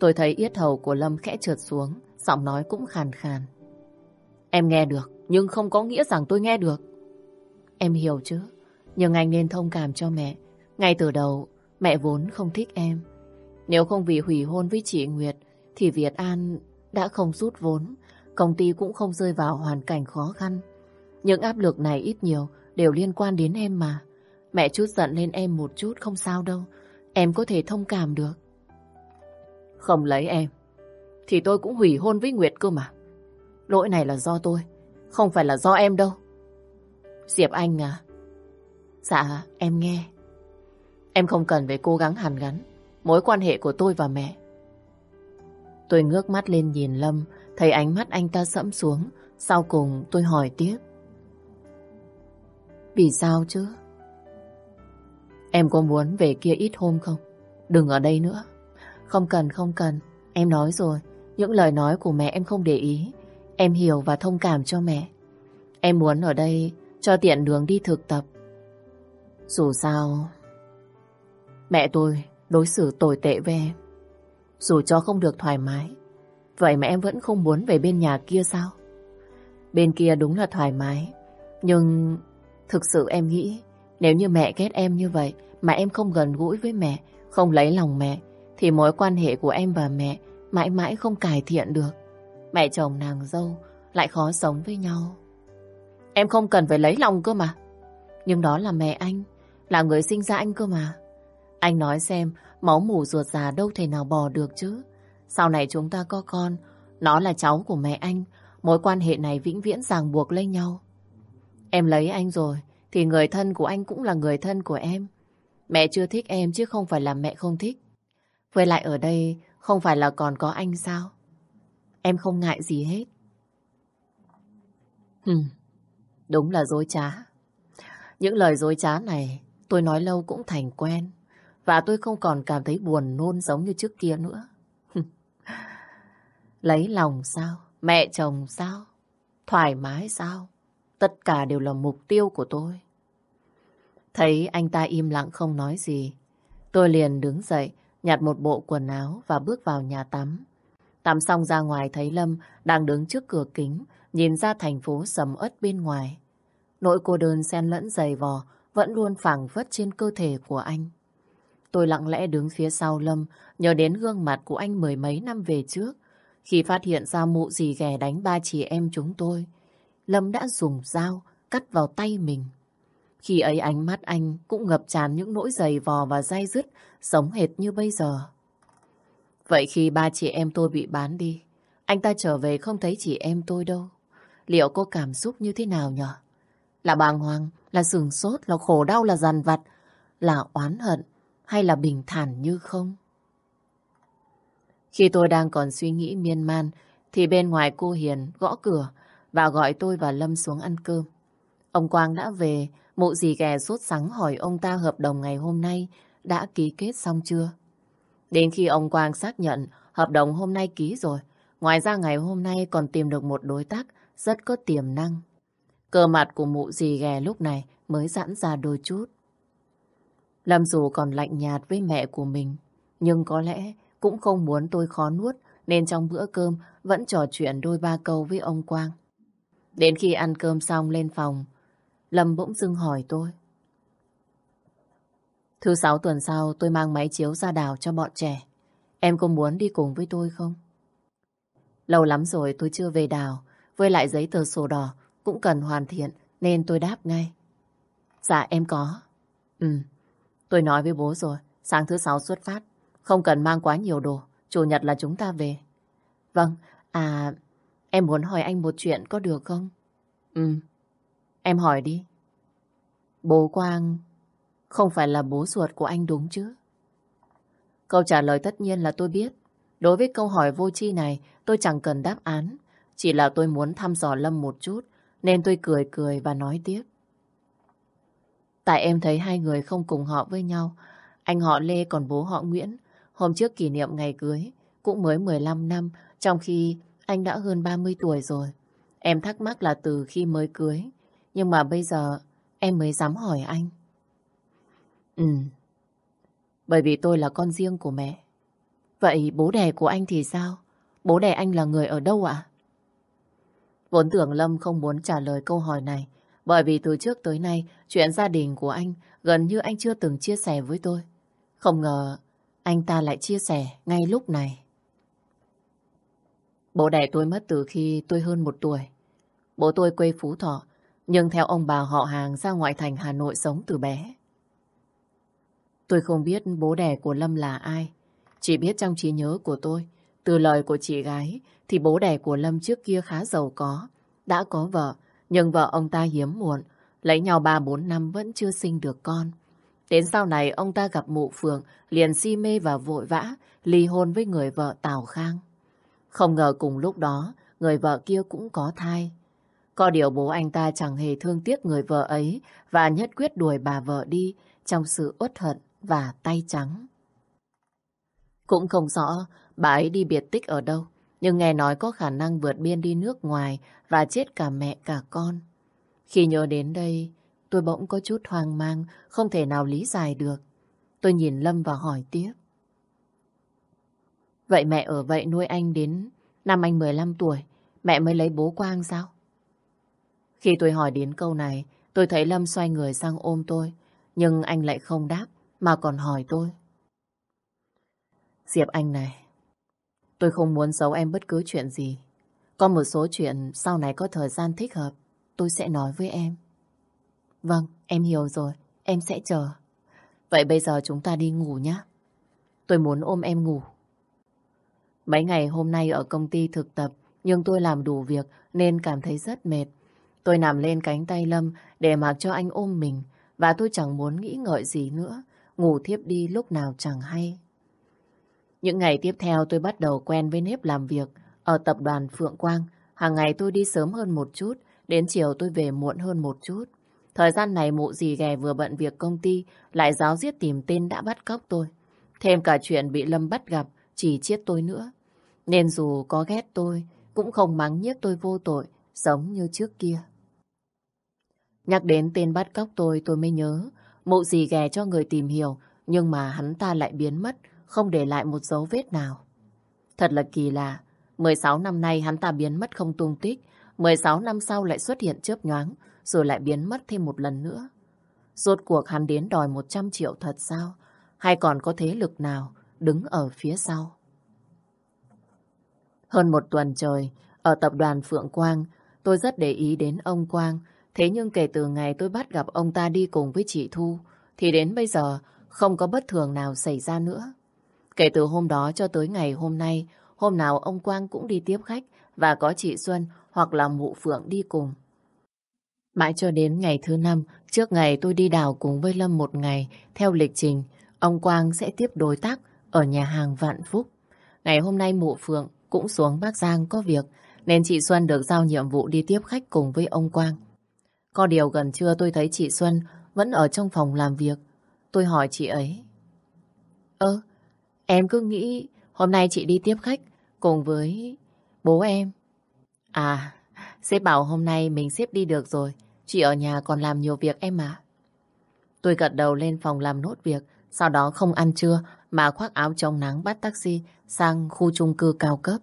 Tôi thấy yết hầu của Lâm khẽ trượt xuống, giọng nói cũng khàn khàn. Em nghe được, nhưng không có nghĩa rằng tôi nghe được. Em hiểu chứ, nhưng anh nên thông cảm cho mẹ. Ngay từ đầu, mẹ vốn không thích em. Nếu không vì hủy hôn với chị Nguyệt, thì Việt An đã không rút vốn, công ty cũng không rơi vào hoàn cảnh khó khăn. Những áp lực này ít nhiều đều liên quan đến em mà. Mẹ chút giận lên em một chút không sao đâu, em có thể thông cảm được. Không lấy em, thì tôi cũng hủy hôn với Nguyệt cơ mà. Lỗi này là do tôi, không phải là do em đâu. Diệp Anh à? Dạ, em nghe. Em không cần phải cố gắng hàn gắn mối quan hệ của tôi và mẹ. Tôi ngước mắt lên nhìn Lâm, thấy ánh mắt anh ta sẫm xuống. Sau cùng tôi hỏi tiếp. Vì sao chứ? Em có muốn về kia ít hôm không? Đừng ở đây nữa. Không cần, không cần. Em nói rồi. Những lời nói của mẹ em không để ý. Em hiểu và thông cảm cho mẹ. Em muốn ở đây cho tiện đường đi thực tập. Dù sao... Mẹ tôi đối xử tồi tệ với em. Dù cho không được thoải mái, vậy mà em vẫn không muốn về bên nhà kia sao? Bên kia đúng là thoải mái, nhưng thực sự em nghĩ nếu như mẹ ghét em như vậy mà em không gần gũi với mẹ, không lấy lòng mẹ, thì mối quan hệ của em và mẹ mãi mãi không cải thiện được. Mẹ chồng nàng dâu lại khó sống với nhau. Em không cần phải lấy lòng cơ mà. Nhưng đó là mẹ anh, là người sinh ra anh cơ mà. Anh nói xem, máu mủ ruột già đâu thể nào bò được chứ. Sau này chúng ta có con, nó là cháu của mẹ anh, mối quan hệ này vĩnh viễn ràng buộc lấy nhau. Em lấy anh rồi, thì người thân của anh cũng là người thân của em. Mẹ chưa thích em chứ không phải là mẹ không thích. Với lại ở đây không phải là còn có anh sao? Em không ngại gì hết. Hừm, đúng là dối trá. Những lời dối trá này tôi nói lâu cũng thành quen. Và tôi không còn cảm thấy buồn nôn giống như trước kia nữa. Lấy lòng sao? Mẹ chồng sao? Thoải mái sao? Tất cả đều là mục tiêu của tôi. Thấy anh ta im lặng không nói gì. Tôi liền đứng dậy, nhặt một bộ quần áo và bước vào nhà tắm. Tắm xong ra ngoài thấy Lâm đang đứng trước cửa kính, nhìn ra thành phố sầm ớt bên ngoài. Nỗi cô đơn xen lẫn dày vò vẫn luôn phảng phất trên cơ thể của anh. Tôi lặng lẽ đứng phía sau Lâm, nhớ đến gương mặt của anh mười mấy năm về trước. Khi phát hiện ra mụ gì ghẻ đánh ba chị em chúng tôi, Lâm đã dùng dao cắt vào tay mình. Khi ấy ánh mắt anh cũng ngập tràn những nỗi dày vò và dai dứt, sống hệt như bây giờ. Vậy khi ba chị em tôi bị bán đi, anh ta trở về không thấy chị em tôi đâu. Liệu cô cảm xúc như thế nào nhở? Là bàng hoàng, là sừng sốt, là khổ đau, là dằn vặt, là oán hận, hay là bình thản như không? Khi tôi đang còn suy nghĩ miên man, thì bên ngoài cô Hiền gõ cửa và gọi tôi và Lâm xuống ăn cơm. Ông Quang đã về, mụ dì ghè sốt sắng hỏi ông ta hợp đồng ngày hôm nay đã ký kết xong chưa? Đến khi ông Quang xác nhận hợp đồng hôm nay ký rồi, ngoài ra ngày hôm nay còn tìm được một đối tác rất có tiềm năng. Cơ mặt của mụ dì ghè lúc này mới giãn ra đôi chút. Lâm dù còn lạnh nhạt với mẹ của mình, nhưng có lẽ cũng không muốn tôi khó nuốt, nên trong bữa cơm vẫn trò chuyện đôi ba câu với ông Quang. Đến khi ăn cơm xong lên phòng, Lâm bỗng dưng hỏi tôi. Thứ sáu tuần sau tôi mang máy chiếu ra đảo cho bọn trẻ. Em có muốn đi cùng với tôi không? Lâu lắm rồi tôi chưa về đảo, với lại giấy tờ sổ đỏ cũng cần hoàn thiện nên tôi đáp ngay. Dạ em có. Ừ, tôi nói với bố rồi, sáng thứ sáu xuất phát, không cần mang quá nhiều đồ, chủ nhật là chúng ta về. Vâng, à, em muốn hỏi anh một chuyện có được không? Ừ, em hỏi đi. Bố Quang không phải là bố ruột của anh đúng chứ? Câu trả lời tất nhiên là tôi biết. Đối với câu hỏi vô tri này, tôi chẳng cần đáp án. Chỉ là tôi muốn thăm dò Lâm một chút, nên tôi cười cười và nói tiếp. Tại em thấy hai người không cùng họ với nhau. Anh họ Lê còn bố họ Nguyễn. Hôm trước kỷ niệm ngày cưới, cũng mới 15 năm, trong khi anh đã hơn 30 tuổi rồi. Em thắc mắc là từ khi mới cưới. Nhưng mà bây giờ em mới dám hỏi anh. Ừ. Bởi vì tôi là con riêng của mẹ. Vậy bố đẻ của anh thì sao? Bố đẻ anh là người ở đâu ạ? Vốn tưởng Lâm không muốn trả lời câu hỏi này, bởi vì từ trước tới nay, chuyện gia đình của anh gần như anh chưa từng chia sẻ với tôi. Không ngờ anh ta lại chia sẻ ngay lúc này. Bố đẻ tôi mất từ khi tôi hơn một tuổi. Bố tôi quê Phú Thọ, nhưng theo ông bà họ hàng ra ngoại thành Hà Nội sống từ bé. Tôi không biết bố đẻ của Lâm là ai. Chỉ biết trong trí nhớ của tôi, từ lời của chị gái, thì bố đẻ của Lâm trước kia khá giàu có. Đã có vợ, nhưng vợ ông ta hiếm muộn. Lấy nhau 3-4 năm vẫn chưa sinh được con. Đến sau này ông ta gặp mụ Phượng, liền si mê và vội vã, ly hôn với người vợ Tào Khang. Không ngờ cùng lúc đó, người vợ kia cũng có thai. Có điều bố anh ta chẳng hề thương tiếc người vợ ấy và nhất quyết đuổi bà vợ đi trong sự uất hận và tay trắng. Cũng không rõ bà ấy đi biệt tích ở đâu, nhưng nghe nói có khả năng vượt biên đi nước ngoài và chết cả mẹ cả con. Khi nhớ đến đây, tôi bỗng có chút hoang mang, không thể nào lý giải được. Tôi nhìn Lâm và hỏi tiếp. Vậy mẹ ở vậy nuôi anh đến năm anh 15 tuổi, mẹ mới lấy bố Quang sao? Khi tôi hỏi đến câu này, tôi thấy Lâm xoay người sang ôm tôi, nhưng anh lại không đáp, mà còn hỏi tôi. Diệp Anh này, tôi không muốn giấu em bất cứ chuyện gì. Có một số chuyện sau này có thời gian thích hợp, tôi sẽ nói với em. Vâng, em hiểu rồi, em sẽ chờ. Vậy bây giờ chúng ta đi ngủ nhé. Tôi muốn ôm em ngủ. Mấy ngày hôm nay ở công ty thực tập, nhưng tôi làm đủ việc nên cảm thấy rất mệt. Tôi nằm lên cánh tay Lâm để mặc cho anh ôm mình và tôi chẳng muốn nghĩ ngợi gì nữa. Ngủ thiếp đi lúc nào chẳng hay. Những ngày tiếp theo tôi bắt đầu quen với nếp làm việc ở tập đoàn Phượng Quang. Hàng ngày tôi đi sớm hơn một chút, đến chiều tôi về muộn hơn một chút. Thời gian này mụ dì ghè vừa bận việc công ty, lại giáo giết tìm tên đã bắt cóc tôi. Thêm cả chuyện bị Lâm bắt gặp, chỉ chiết tôi nữa. Nên dù có ghét tôi, cũng không mắng nhiếc tôi vô tội, giống như trước kia. Nhắc đến tên bắt cóc tôi, tôi mới nhớ. Mụ gì ghè cho người tìm hiểu, nhưng mà hắn ta lại biến mất, không để lại một dấu vết nào. Thật là kỳ lạ. 16 năm nay hắn ta biến mất không tung tích. 16 năm sau lại xuất hiện chớp nhoáng, rồi lại biến mất thêm một lần nữa. Rốt cuộc hắn đến đòi 100 triệu thật sao? Hay còn có thế lực nào đứng ở phía sau? Hơn một tuần trời, ở tập đoàn Phượng Quang, tôi rất để ý đến ông Quang. Thế nhưng kể từ ngày tôi bắt gặp ông ta đi cùng với chị Thu, thì đến bây giờ không có bất thường nào xảy ra nữa. Kể từ hôm đó cho tới ngày hôm nay, hôm nào ông Quang cũng đi tiếp khách và có chị Xuân hoặc là mụ Phượng đi cùng. Mãi cho đến ngày thứ năm, trước ngày tôi đi đào cùng với Lâm một ngày, theo lịch trình, ông Quang sẽ tiếp đối tác ở nhà hàng Vạn Phúc. Ngày hôm nay mụ Phượng cũng xuống Bắc Giang có việc, nên chị Xuân được giao nhiệm vụ đi tiếp khách cùng với ông Quang. Có điều gần trưa tôi thấy chị Xuân vẫn ở trong phòng làm việc. Tôi hỏi chị ấy. Ơ, em cứ nghĩ hôm nay chị đi tiếp khách cùng với bố em. À, sếp bảo hôm nay mình xếp đi được rồi. Chị ở nhà còn làm nhiều việc em mà. Tôi gật đầu lên phòng làm nốt việc, sau đó không ăn trưa mà khoác áo chống nắng bắt taxi sang khu chung cư cao cấp.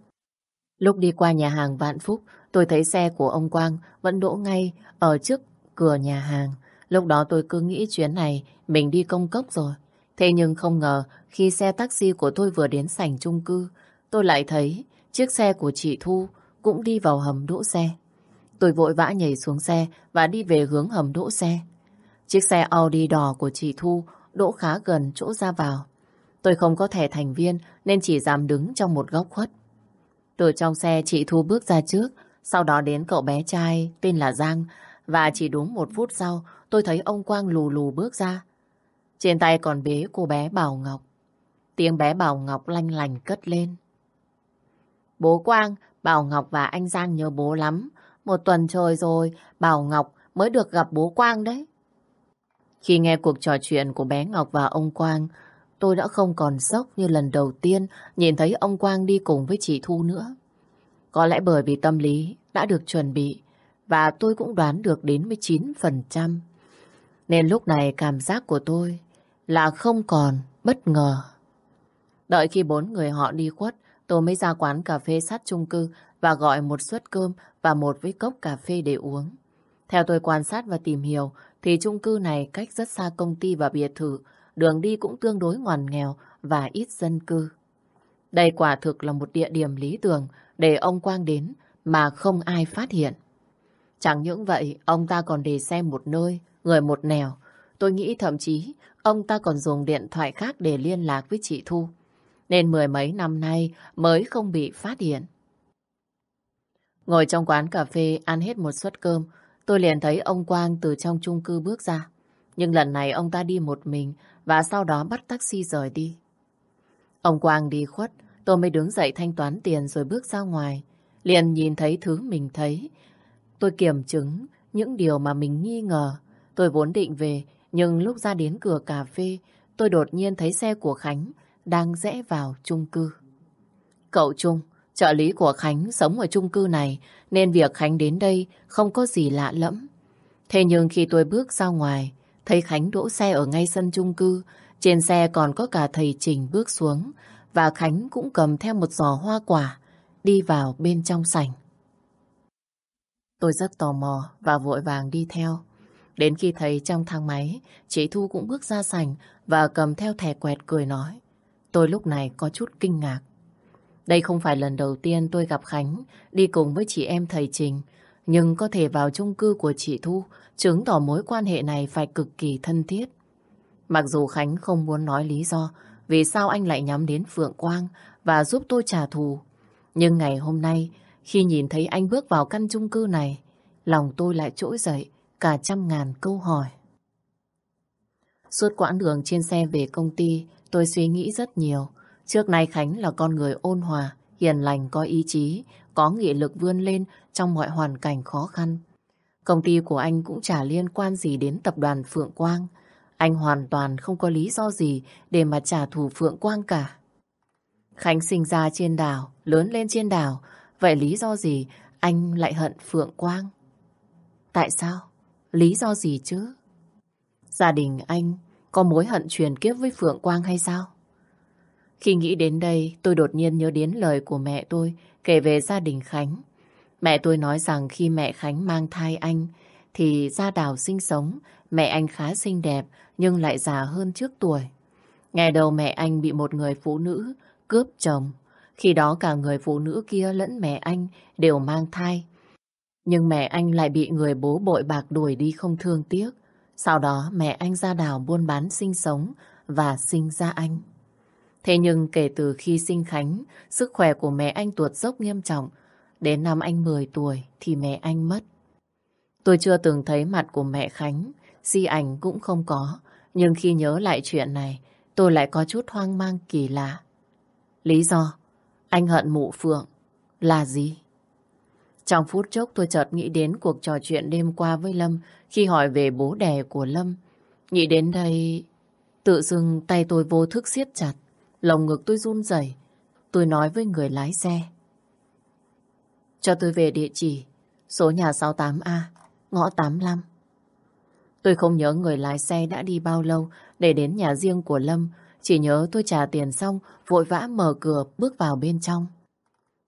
Lúc đi qua nhà hàng Vạn Phúc, tôi thấy xe của ông Quang vẫn đỗ ngay ở trước cửa nhà hàng. Lúc đó tôi cứ nghĩ chuyến này mình đi công cốc rồi. Thế nhưng không ngờ khi xe taxi của tôi vừa đến sảnh chung cư, tôi lại thấy chiếc xe của chị Thu cũng đi vào hầm đỗ xe. Tôi vội vã nhảy xuống xe và đi về hướng hầm đỗ xe. Chiếc xe Audi đỏ của chị Thu đỗ khá gần chỗ ra vào. Tôi không có thẻ thành viên nên chỉ dám đứng trong một góc khuất. Từ trong xe chị Thu bước ra trước, sau đó đến cậu bé trai tên là Giang và chỉ đúng một phút sau tôi thấy ông Quang lù lù bước ra. Trên tay còn bế cô bé Bảo Ngọc. Tiếng bé Bảo Ngọc lanh lành cất lên. Bố Quang, Bảo Ngọc và anh Giang nhớ bố lắm. Một tuần trời rồi, Bảo Ngọc mới được gặp bố Quang đấy. Khi nghe cuộc trò chuyện của bé Ngọc và ông Quang, tôi đã không còn sốc như lần đầu tiên nhìn thấy ông Quang đi cùng với chị Thu nữa. Có lẽ bởi vì tâm lý đã được chuẩn bị và tôi cũng đoán được đến 19%. Nên lúc này cảm giác của tôi là không còn bất ngờ. Đợi khi bốn người họ đi khuất, tôi mới ra quán cà phê sát chung cư và gọi một suất cơm và một với cốc cà phê để uống. Theo tôi quan sát và tìm hiểu, thì chung cư này cách rất xa công ty và biệt thự, đường đi cũng tương đối ngoằn nghèo và ít dân cư. Đây quả thực là một địa điểm lý tưởng để ông Quang đến mà không ai phát hiện. Chẳng những vậy, ông ta còn để xem một nơi, người một nẻo. Tôi nghĩ thậm chí ông ta còn dùng điện thoại khác để liên lạc với chị Thu. Nên mười mấy năm nay mới không bị phát hiện. Ngồi trong quán cà phê ăn hết một suất cơm, tôi liền thấy ông Quang từ trong chung cư bước ra. Nhưng lần này ông ta đi một mình và sau đó bắt taxi rời đi. Ông Quang đi khuất, tôi mới đứng dậy thanh toán tiền rồi bước ra ngoài. Liền nhìn thấy thứ mình thấy. Tôi kiểm chứng những điều mà mình nghi ngờ. Tôi vốn định về, nhưng lúc ra đến cửa cà phê, tôi đột nhiên thấy xe của Khánh đang rẽ vào chung cư. Cậu Trung, trợ lý của Khánh sống ở chung cư này, nên việc Khánh đến đây không có gì lạ lẫm. Thế nhưng khi tôi bước ra ngoài, thấy Khánh đỗ xe ở ngay sân chung cư, trên xe còn có cả thầy Trình bước xuống, và Khánh cũng cầm theo một giò hoa quả, đi vào bên trong sảnh. Tôi rất tò mò và vội vàng đi theo. Đến khi thấy trong thang máy, chị Thu cũng bước ra sảnh và cầm theo thẻ quẹt cười nói. Tôi lúc này có chút kinh ngạc. Đây không phải lần đầu tiên tôi gặp Khánh đi cùng với chị em thầy Trình, nhưng có thể vào chung cư của chị Thu chứng tỏ mối quan hệ này phải cực kỳ thân thiết. Mặc dù Khánh không muốn nói lý do vì sao anh lại nhắm đến Phượng Quang và giúp tôi trả thù, nhưng ngày hôm nay khi nhìn thấy anh bước vào căn chung cư này, lòng tôi lại trỗi dậy cả trăm ngàn câu hỏi. Suốt quãng đường trên xe về công ty, tôi suy nghĩ rất nhiều. Trước nay Khánh là con người ôn hòa, hiền lành, có ý chí, có nghị lực vươn lên trong mọi hoàn cảnh khó khăn. Công ty của anh cũng chả liên quan gì đến tập đoàn Phượng Quang. Anh hoàn toàn không có lý do gì để mà trả thù Phượng Quang cả. Khánh sinh ra trên đảo, lớn lên trên đảo, vậy lý do gì anh lại hận Phượng Quang? Tại sao? Lý do gì chứ? Gia đình anh có mối hận truyền kiếp với Phượng Quang hay sao? Khi nghĩ đến đây, tôi đột nhiên nhớ đến lời của mẹ tôi kể về gia đình Khánh. Mẹ tôi nói rằng khi mẹ Khánh mang thai anh, thì ra đảo sinh sống, mẹ anh khá xinh đẹp nhưng lại già hơn trước tuổi. Ngày đầu mẹ anh bị một người phụ nữ cướp chồng. Khi đó cả người phụ nữ kia lẫn mẹ anh đều mang thai. Nhưng mẹ anh lại bị người bố bội bạc đuổi đi không thương tiếc. Sau đó mẹ anh ra đảo buôn bán sinh sống và sinh ra anh. Thế nhưng kể từ khi sinh Khánh, sức khỏe của mẹ anh tuột dốc nghiêm trọng. Đến năm anh 10 tuổi thì mẹ anh mất. Tôi chưa từng thấy mặt của mẹ Khánh, di ảnh cũng không có. Nhưng khi nhớ lại chuyện này, tôi lại có chút hoang mang kỳ lạ. Lý do anh hận mụ Phượng là gì? Trong phút chốc tôi chợt nghĩ đến cuộc trò chuyện đêm qua với Lâm khi hỏi về bố đẻ của Lâm. Nghĩ đến đây, tự dưng tay tôi vô thức siết chặt, lồng ngực tôi run rẩy. Tôi nói với người lái xe. Cho tôi về địa chỉ, số nhà 68A, ngõ 85. Tôi không nhớ người lái xe đã đi bao lâu để đến nhà riêng của Lâm, chỉ nhớ tôi trả tiền xong, vội vã mở cửa bước vào bên trong.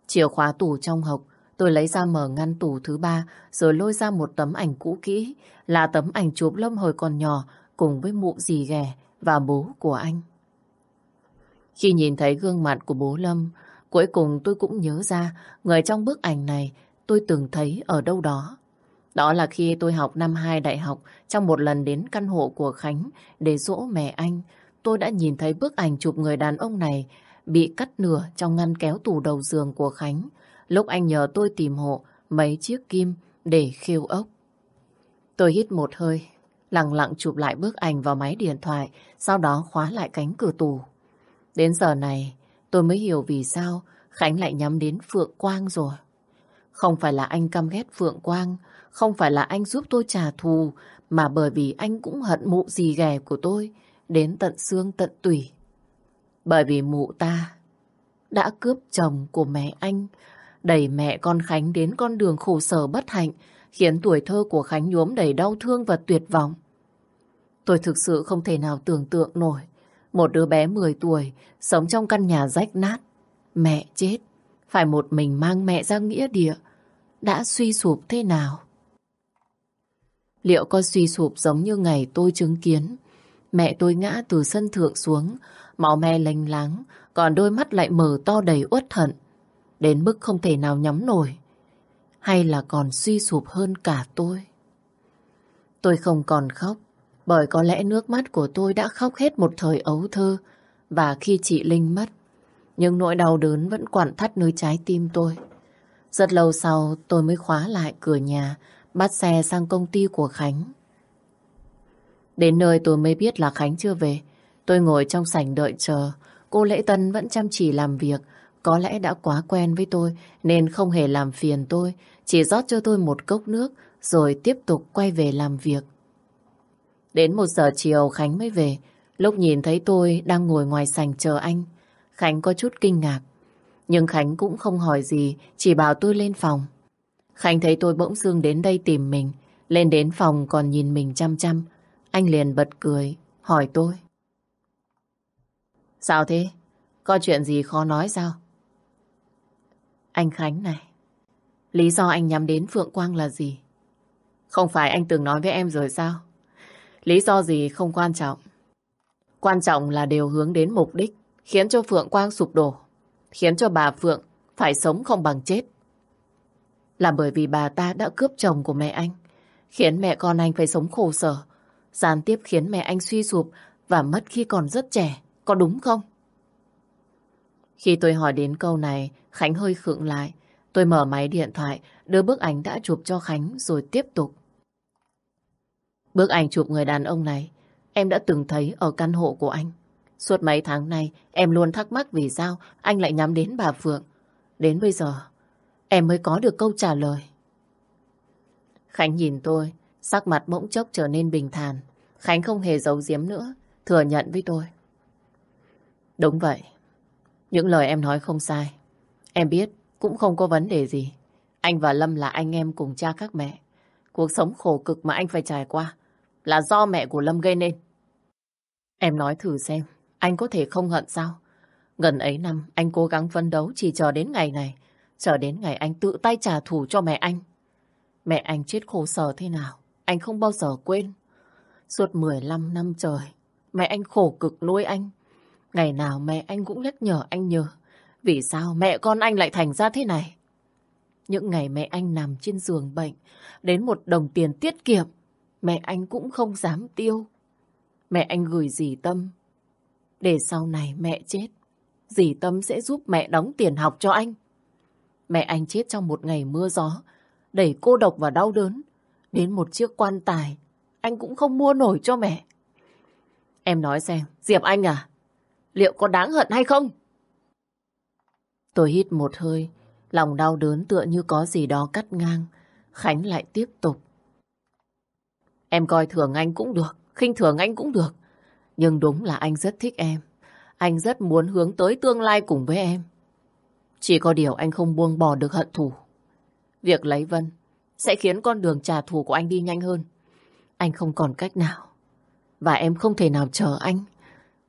Chìa khóa tủ trong hộc, tôi lấy ra mở ngăn tủ thứ ba, rồi lôi ra một tấm ảnh cũ kỹ, là tấm ảnh chụp Lâm hồi còn nhỏ, cùng với mụ dì ghẻ và bố của anh. Khi nhìn thấy gương mặt của bố Lâm, cuối cùng tôi cũng nhớ ra người trong bức ảnh này tôi từng thấy ở đâu đó. Đó là khi tôi học năm 2 đại học, trong một lần đến căn hộ của Khánh để dỗ mẹ anh, tôi đã nhìn thấy bức ảnh chụp người đàn ông này bị cắt nửa trong ngăn kéo tủ đầu giường của Khánh. Lúc anh nhờ tôi tìm hộ mấy chiếc kim để khiêu ốc. Tôi hít một hơi, lặng lặng chụp lại bức ảnh vào máy điện thoại, sau đó khóa lại cánh cửa tủ. Đến giờ này, tôi mới hiểu vì sao Khánh lại nhắm đến Phượng Quang rồi. Không phải là anh căm ghét Phượng Quang, không phải là anh giúp tôi trả thù, mà bởi vì anh cũng hận mụ gì ghẻ của tôi, đến tận xương tận tủy. Bởi vì mụ ta đã cướp chồng của mẹ anh, đẩy mẹ con Khánh đến con đường khổ sở bất hạnh, khiến tuổi thơ của Khánh nhuốm đầy đau thương và tuyệt vọng. Tôi thực sự không thể nào tưởng tượng nổi một đứa bé 10 tuổi sống trong căn nhà rách nát, mẹ chết, phải một mình mang mẹ ra nghĩa địa, đã suy sụp thế nào? Liệu có suy sụp giống như ngày tôi chứng kiến Mẹ tôi ngã từ sân thượng xuống, máu me lênh láng, còn đôi mắt lại mở to đầy uất hận, đến mức không thể nào nhắm nổi. Hay là còn suy sụp hơn cả tôi? Tôi không còn khóc, bởi có lẽ nước mắt của tôi đã khóc hết một thời ấu thơ, và khi chị Linh mất, nhưng nỗi đau đớn vẫn quặn thắt nơi trái tim tôi. Rất lâu sau tôi mới khóa lại cửa nhà, bắt xe sang công ty của Khánh. Đến nơi tôi mới biết là Khánh chưa về. Tôi ngồi trong sảnh đợi chờ. Cô Lễ Tân vẫn chăm chỉ làm việc. Có lẽ đã quá quen với tôi nên không hề làm phiền tôi. Chỉ rót cho tôi một cốc nước rồi tiếp tục quay về làm việc. Đến một giờ chiều Khánh mới về. Lúc nhìn thấy tôi đang ngồi ngoài sảnh chờ anh. Khánh có chút kinh ngạc. Nhưng Khánh cũng không hỏi gì, chỉ bảo tôi lên phòng. Khánh thấy tôi bỗng dưng đến đây tìm mình. Lên đến phòng còn nhìn mình chăm chăm. Anh liền bật cười, hỏi tôi. Sao thế? Có chuyện gì khó nói sao? Anh Khánh này, lý do anh nhắm đến Phượng Quang là gì? Không phải anh từng nói với em rồi sao? Lý do gì không quan trọng. Quan trọng là đều hướng đến mục đích, khiến cho Phượng Quang sụp đổ, khiến cho bà Phượng phải sống không bằng chết. Là bởi vì bà ta đã cướp chồng của mẹ anh, khiến mẹ con anh phải sống khổ sở, gián tiếp khiến mẹ anh suy sụp và mất khi còn rất trẻ. Có đúng không? Khi tôi hỏi đến câu này, Khánh hơi khựng lại. Tôi mở máy điện thoại, đưa bức ảnh đã chụp cho Khánh rồi tiếp tục. Bức ảnh chụp người đàn ông này, em đã từng thấy ở căn hộ của anh. Suốt mấy tháng nay, em luôn thắc mắc vì sao anh lại nhắm đến bà Phượng. Đến bây giờ, em mới có được câu trả lời. Khánh nhìn tôi, Sắc mặt bỗng chốc trở nên bình thản. Khánh không hề giấu giếm nữa, thừa nhận với tôi. Đúng vậy. Những lời em nói không sai. Em biết cũng không có vấn đề gì. Anh và Lâm là anh em cùng cha các mẹ. Cuộc sống khổ cực mà anh phải trải qua là do mẹ của Lâm gây nên. Em nói thử xem, anh có thể không hận sao? Gần ấy năm, anh cố gắng phấn đấu chỉ chờ đến ngày này. Chờ đến ngày anh tự tay trả thù cho mẹ anh. Mẹ anh chết khổ sở thế nào? anh không bao giờ quên. Suốt 15 năm trời, mẹ anh khổ cực nuôi anh. Ngày nào mẹ anh cũng nhắc nhở anh nhớ. Vì sao mẹ con anh lại thành ra thế này? Những ngày mẹ anh nằm trên giường bệnh, đến một đồng tiền tiết kiệm, mẹ anh cũng không dám tiêu. Mẹ anh gửi dì Tâm, để sau này mẹ chết, dì Tâm sẽ giúp mẹ đóng tiền học cho anh. Mẹ anh chết trong một ngày mưa gió, đẩy cô độc và đau đớn. Đến một chiếc quan tài, anh cũng không mua nổi cho mẹ. Em nói xem, Diệp Anh à, liệu có đáng hận hay không? Tôi hít một hơi, lòng đau đớn tựa như có gì đó cắt ngang. Khánh lại tiếp tục. Em coi thường anh cũng được, khinh thường anh cũng được. Nhưng đúng là anh rất thích em. Anh rất muốn hướng tới tương lai cùng với em. Chỉ có điều anh không buông bỏ được hận thù. Việc lấy Vân sẽ khiến con đường trả thù của anh đi nhanh hơn. Anh không còn cách nào. Và em không thể nào chờ anh.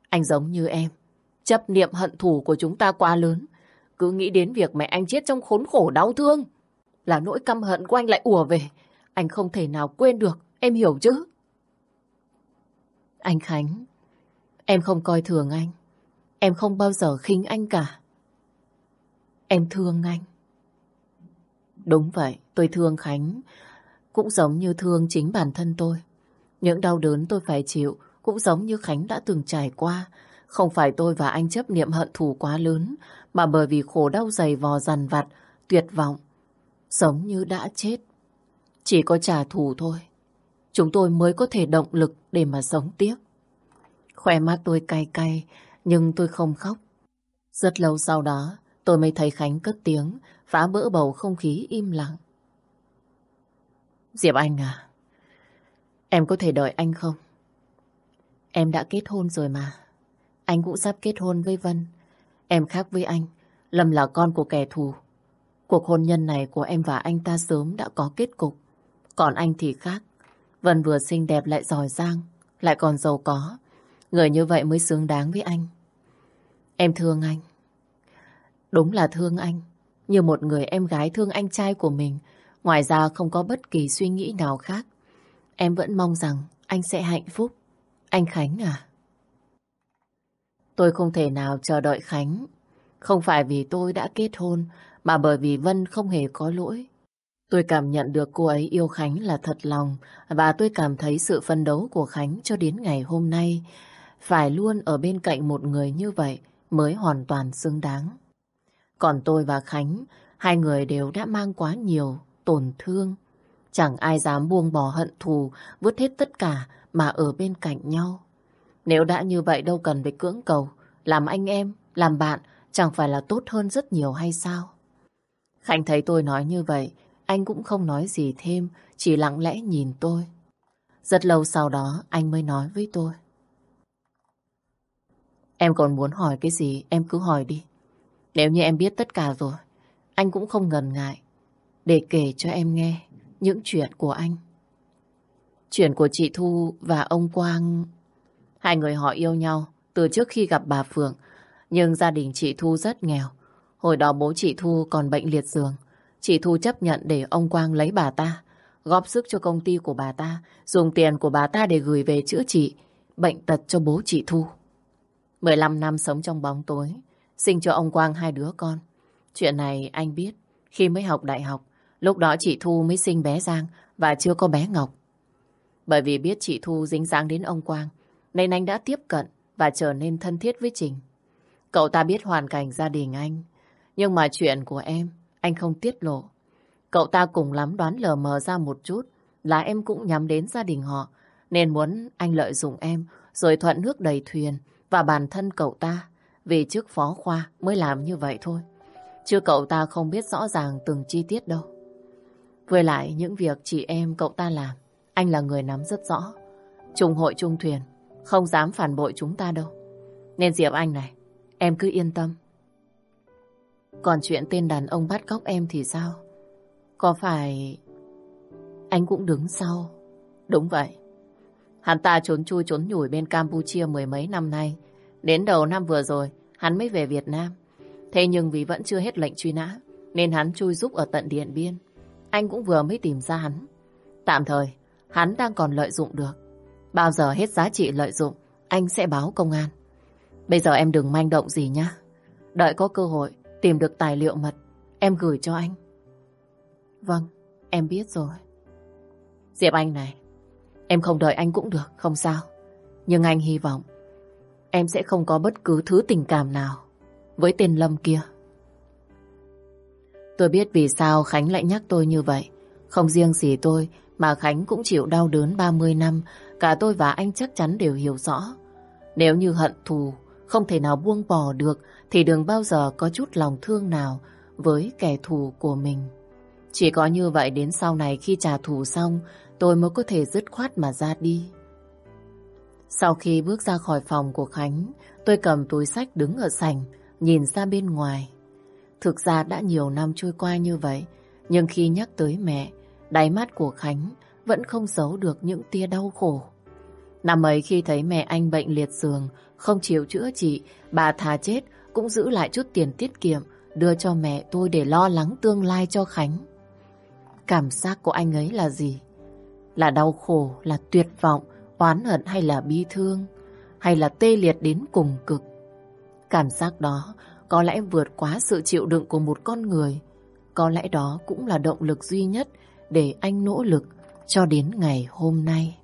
Anh giống như em. Chấp niệm hận thù của chúng ta quá lớn. Cứ nghĩ đến việc mẹ anh chết trong khốn khổ đau thương. Là nỗi căm hận của anh lại ùa về. Anh không thể nào quên được. Em hiểu chứ? Anh Khánh, em không coi thường anh. Em không bao giờ khinh anh cả. Em thương anh. Đúng vậy, tôi thương Khánh. Cũng giống như thương chính bản thân tôi. Những đau đớn tôi phải chịu cũng giống như Khánh đã từng trải qua. Không phải tôi và anh chấp niệm hận thù quá lớn, mà bởi vì khổ đau dày vò dằn vặt, tuyệt vọng. Giống như đã chết. Chỉ có trả thù thôi. Chúng tôi mới có thể động lực để mà sống tiếp. Khỏe mắt tôi cay cay, nhưng tôi không khóc. Rất lâu sau đó, tôi mới thấy Khánh cất tiếng, phá bỡ bầu không khí im lặng. Diệp Anh à, em có thể đợi anh không? Em đã kết hôn rồi mà. Anh cũng sắp kết hôn với Vân. Em khác với anh, Lâm là con của kẻ thù. Cuộc hôn nhân này của em và anh ta sớm đã có kết cục. Còn anh thì khác. Vân vừa xinh đẹp lại giỏi giang, lại còn giàu có. Người như vậy mới xứng đáng với anh. Em thương anh. Đúng là thương anh. Như một người em gái thương anh trai của mình. Ngoài ra không có bất kỳ suy nghĩ nào khác. Em vẫn mong rằng anh sẽ hạnh phúc. Anh Khánh à? Tôi không thể nào chờ đợi Khánh. Không phải vì tôi đã kết hôn, mà bởi vì Vân không hề có lỗi. Tôi cảm nhận được cô ấy yêu Khánh là thật lòng và tôi cảm thấy sự phân đấu của Khánh cho đến ngày hôm nay phải luôn ở bên cạnh một người như vậy mới hoàn toàn xứng đáng. Còn tôi và Khánh, hai người đều đã mang quá nhiều tổn thương. Chẳng ai dám buông bỏ hận thù, vứt hết tất cả mà ở bên cạnh nhau. Nếu đã như vậy đâu cần phải cưỡng cầu, làm anh em, làm bạn chẳng phải là tốt hơn rất nhiều hay sao? Khánh thấy tôi nói như vậy, anh cũng không nói gì thêm, chỉ lặng lẽ nhìn tôi. Rất lâu sau đó anh mới nói với tôi. Em còn muốn hỏi cái gì em cứ hỏi đi. Nếu như em biết tất cả rồi, anh cũng không ngần ngại để kể cho em nghe những chuyện của anh. Chuyện của chị Thu và ông Quang... Hai người họ yêu nhau từ trước khi gặp bà Phượng, nhưng gia đình chị Thu rất nghèo. Hồi đó bố chị Thu còn bệnh liệt giường. Chị Thu chấp nhận để ông Quang lấy bà ta, góp sức cho công ty của bà ta, dùng tiền của bà ta để gửi về chữa trị bệnh tật cho bố chị Thu. 15 năm sống trong bóng tối, sinh cho ông Quang hai đứa con. Chuyện này anh biết khi mới học đại học, lúc đó chị Thu mới sinh bé Giang và chưa có bé Ngọc. Bởi vì biết chị Thu dính dáng đến ông Quang, nên anh đã tiếp cận và trở nên thân thiết với Trình. Cậu ta biết hoàn cảnh gia đình anh, nhưng mà chuyện của em, anh không tiết lộ. Cậu ta cùng lắm đoán lờ mờ ra một chút là em cũng nhắm đến gia đình họ, nên muốn anh lợi dụng em rồi thuận nước đầy thuyền và bản thân cậu ta vì trước phó khoa mới làm như vậy thôi. Chứ cậu ta không biết rõ ràng từng chi tiết đâu. Với lại những việc chị em cậu ta làm, anh là người nắm rất rõ. Trung hội trung thuyền, không dám phản bội chúng ta đâu. Nên Diệp Anh này, em cứ yên tâm. Còn chuyện tên đàn ông bắt cóc em thì sao? Có phải anh cũng đứng sau? Đúng vậy. Hắn ta trốn chui trốn nhủi bên Campuchia mười mấy năm nay. Đến đầu năm vừa rồi, hắn mới về Việt Nam. Thế nhưng vì vẫn chưa hết lệnh truy nã, nên hắn chui giúp ở tận Điện Biên. Anh cũng vừa mới tìm ra hắn. Tạm thời, hắn đang còn lợi dụng được. Bao giờ hết giá trị lợi dụng, anh sẽ báo công an. Bây giờ em đừng manh động gì nhá. Đợi có cơ hội tìm được tài liệu mật, em gửi cho anh. Vâng, em biết rồi. Diệp Anh này, em không đợi anh cũng được, không sao. Nhưng anh hy vọng em sẽ không có bất cứ thứ tình cảm nào với tên Lâm kia. Tôi biết vì sao Khánh lại nhắc tôi như vậy. Không riêng gì tôi, mà Khánh cũng chịu đau đớn 30 năm. Cả tôi và anh chắc chắn đều hiểu rõ. Nếu như hận thù không thể nào buông bỏ được thì đừng bao giờ có chút lòng thương nào với kẻ thù của mình. Chỉ có như vậy đến sau này khi trả thù xong tôi mới có thể dứt khoát mà ra đi. Sau khi bước ra khỏi phòng của Khánh, tôi cầm túi sách đứng ở sảnh, nhìn ra bên ngoài. Thực ra đã nhiều năm trôi qua như vậy, nhưng khi nhắc tới mẹ, đáy mắt của Khánh vẫn không giấu được những tia đau khổ. Năm ấy khi thấy mẹ anh bệnh liệt giường, không chịu chữa trị, bà thà chết cũng giữ lại chút tiền tiết kiệm, đưa cho mẹ tôi để lo lắng tương lai cho Khánh. Cảm giác của anh ấy là gì? Là đau khổ, là tuyệt vọng, oán hận hay là bi thương, hay là tê liệt đến cùng cực. Cảm giác đó có lẽ vượt quá sự chịu đựng của một con người. Có lẽ đó cũng là động lực duy nhất để anh nỗ lực cho đến ngày hôm nay.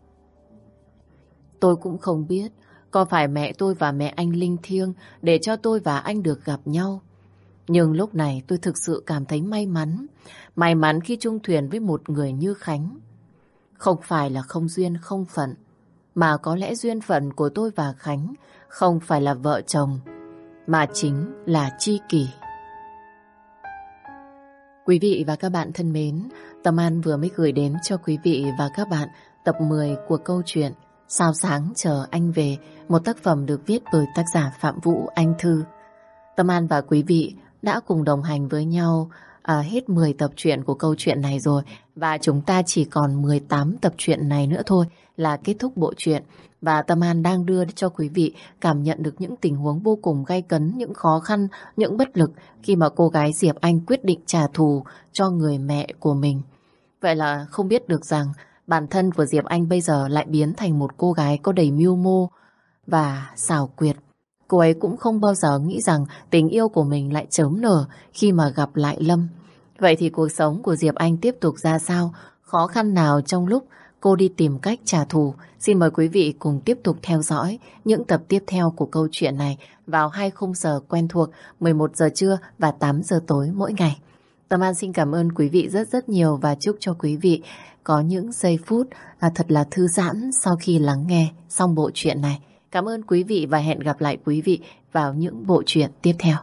Tôi cũng không biết có phải mẹ tôi và mẹ anh linh thiêng để cho tôi và anh được gặp nhau. Nhưng lúc này tôi thực sự cảm thấy may mắn. May mắn khi chung thuyền với một người như Khánh. Không phải là không duyên không phận, mà có lẽ duyên phận của tôi và Khánh không phải là vợ chồng, mà chính là chi kỷ. Quý vị và các bạn thân mến, Tâm An vừa mới gửi đến cho quý vị và các bạn tập 10 của câu chuyện Sao sáng chờ anh về, một tác phẩm được viết bởi tác giả Phạm Vũ Anh Thư. Tâm An và quý vị đã cùng đồng hành với nhau à, hết 10 tập truyện của câu chuyện này rồi và chúng ta chỉ còn 18 tập truyện này nữa thôi là kết thúc bộ truyện và Tâm An đang đưa cho quý vị cảm nhận được những tình huống vô cùng gay cấn, những khó khăn, những bất lực khi mà cô gái Diệp Anh quyết định trả thù cho người mẹ của mình. Vậy là không biết được rằng bản thân của Diệp Anh bây giờ lại biến thành một cô gái có đầy mưu mô và xảo quyệt. Cô ấy cũng không bao giờ nghĩ rằng tình yêu của mình lại chớm nở khi mà gặp lại Lâm. Vậy thì cuộc sống của Diệp Anh tiếp tục ra sao? Khó khăn nào trong lúc cô đi tìm cách trả thù? Xin mời quý vị cùng tiếp tục theo dõi những tập tiếp theo của câu chuyện này vào hai khung giờ quen thuộc 11 giờ trưa và 8 giờ tối mỗi ngày. Tâm An xin cảm ơn quý vị rất rất nhiều và chúc cho quý vị có những giây phút à, thật là thư giãn sau khi lắng nghe xong bộ truyện này. Cảm ơn quý vị và hẹn gặp lại quý vị vào những bộ truyện tiếp theo.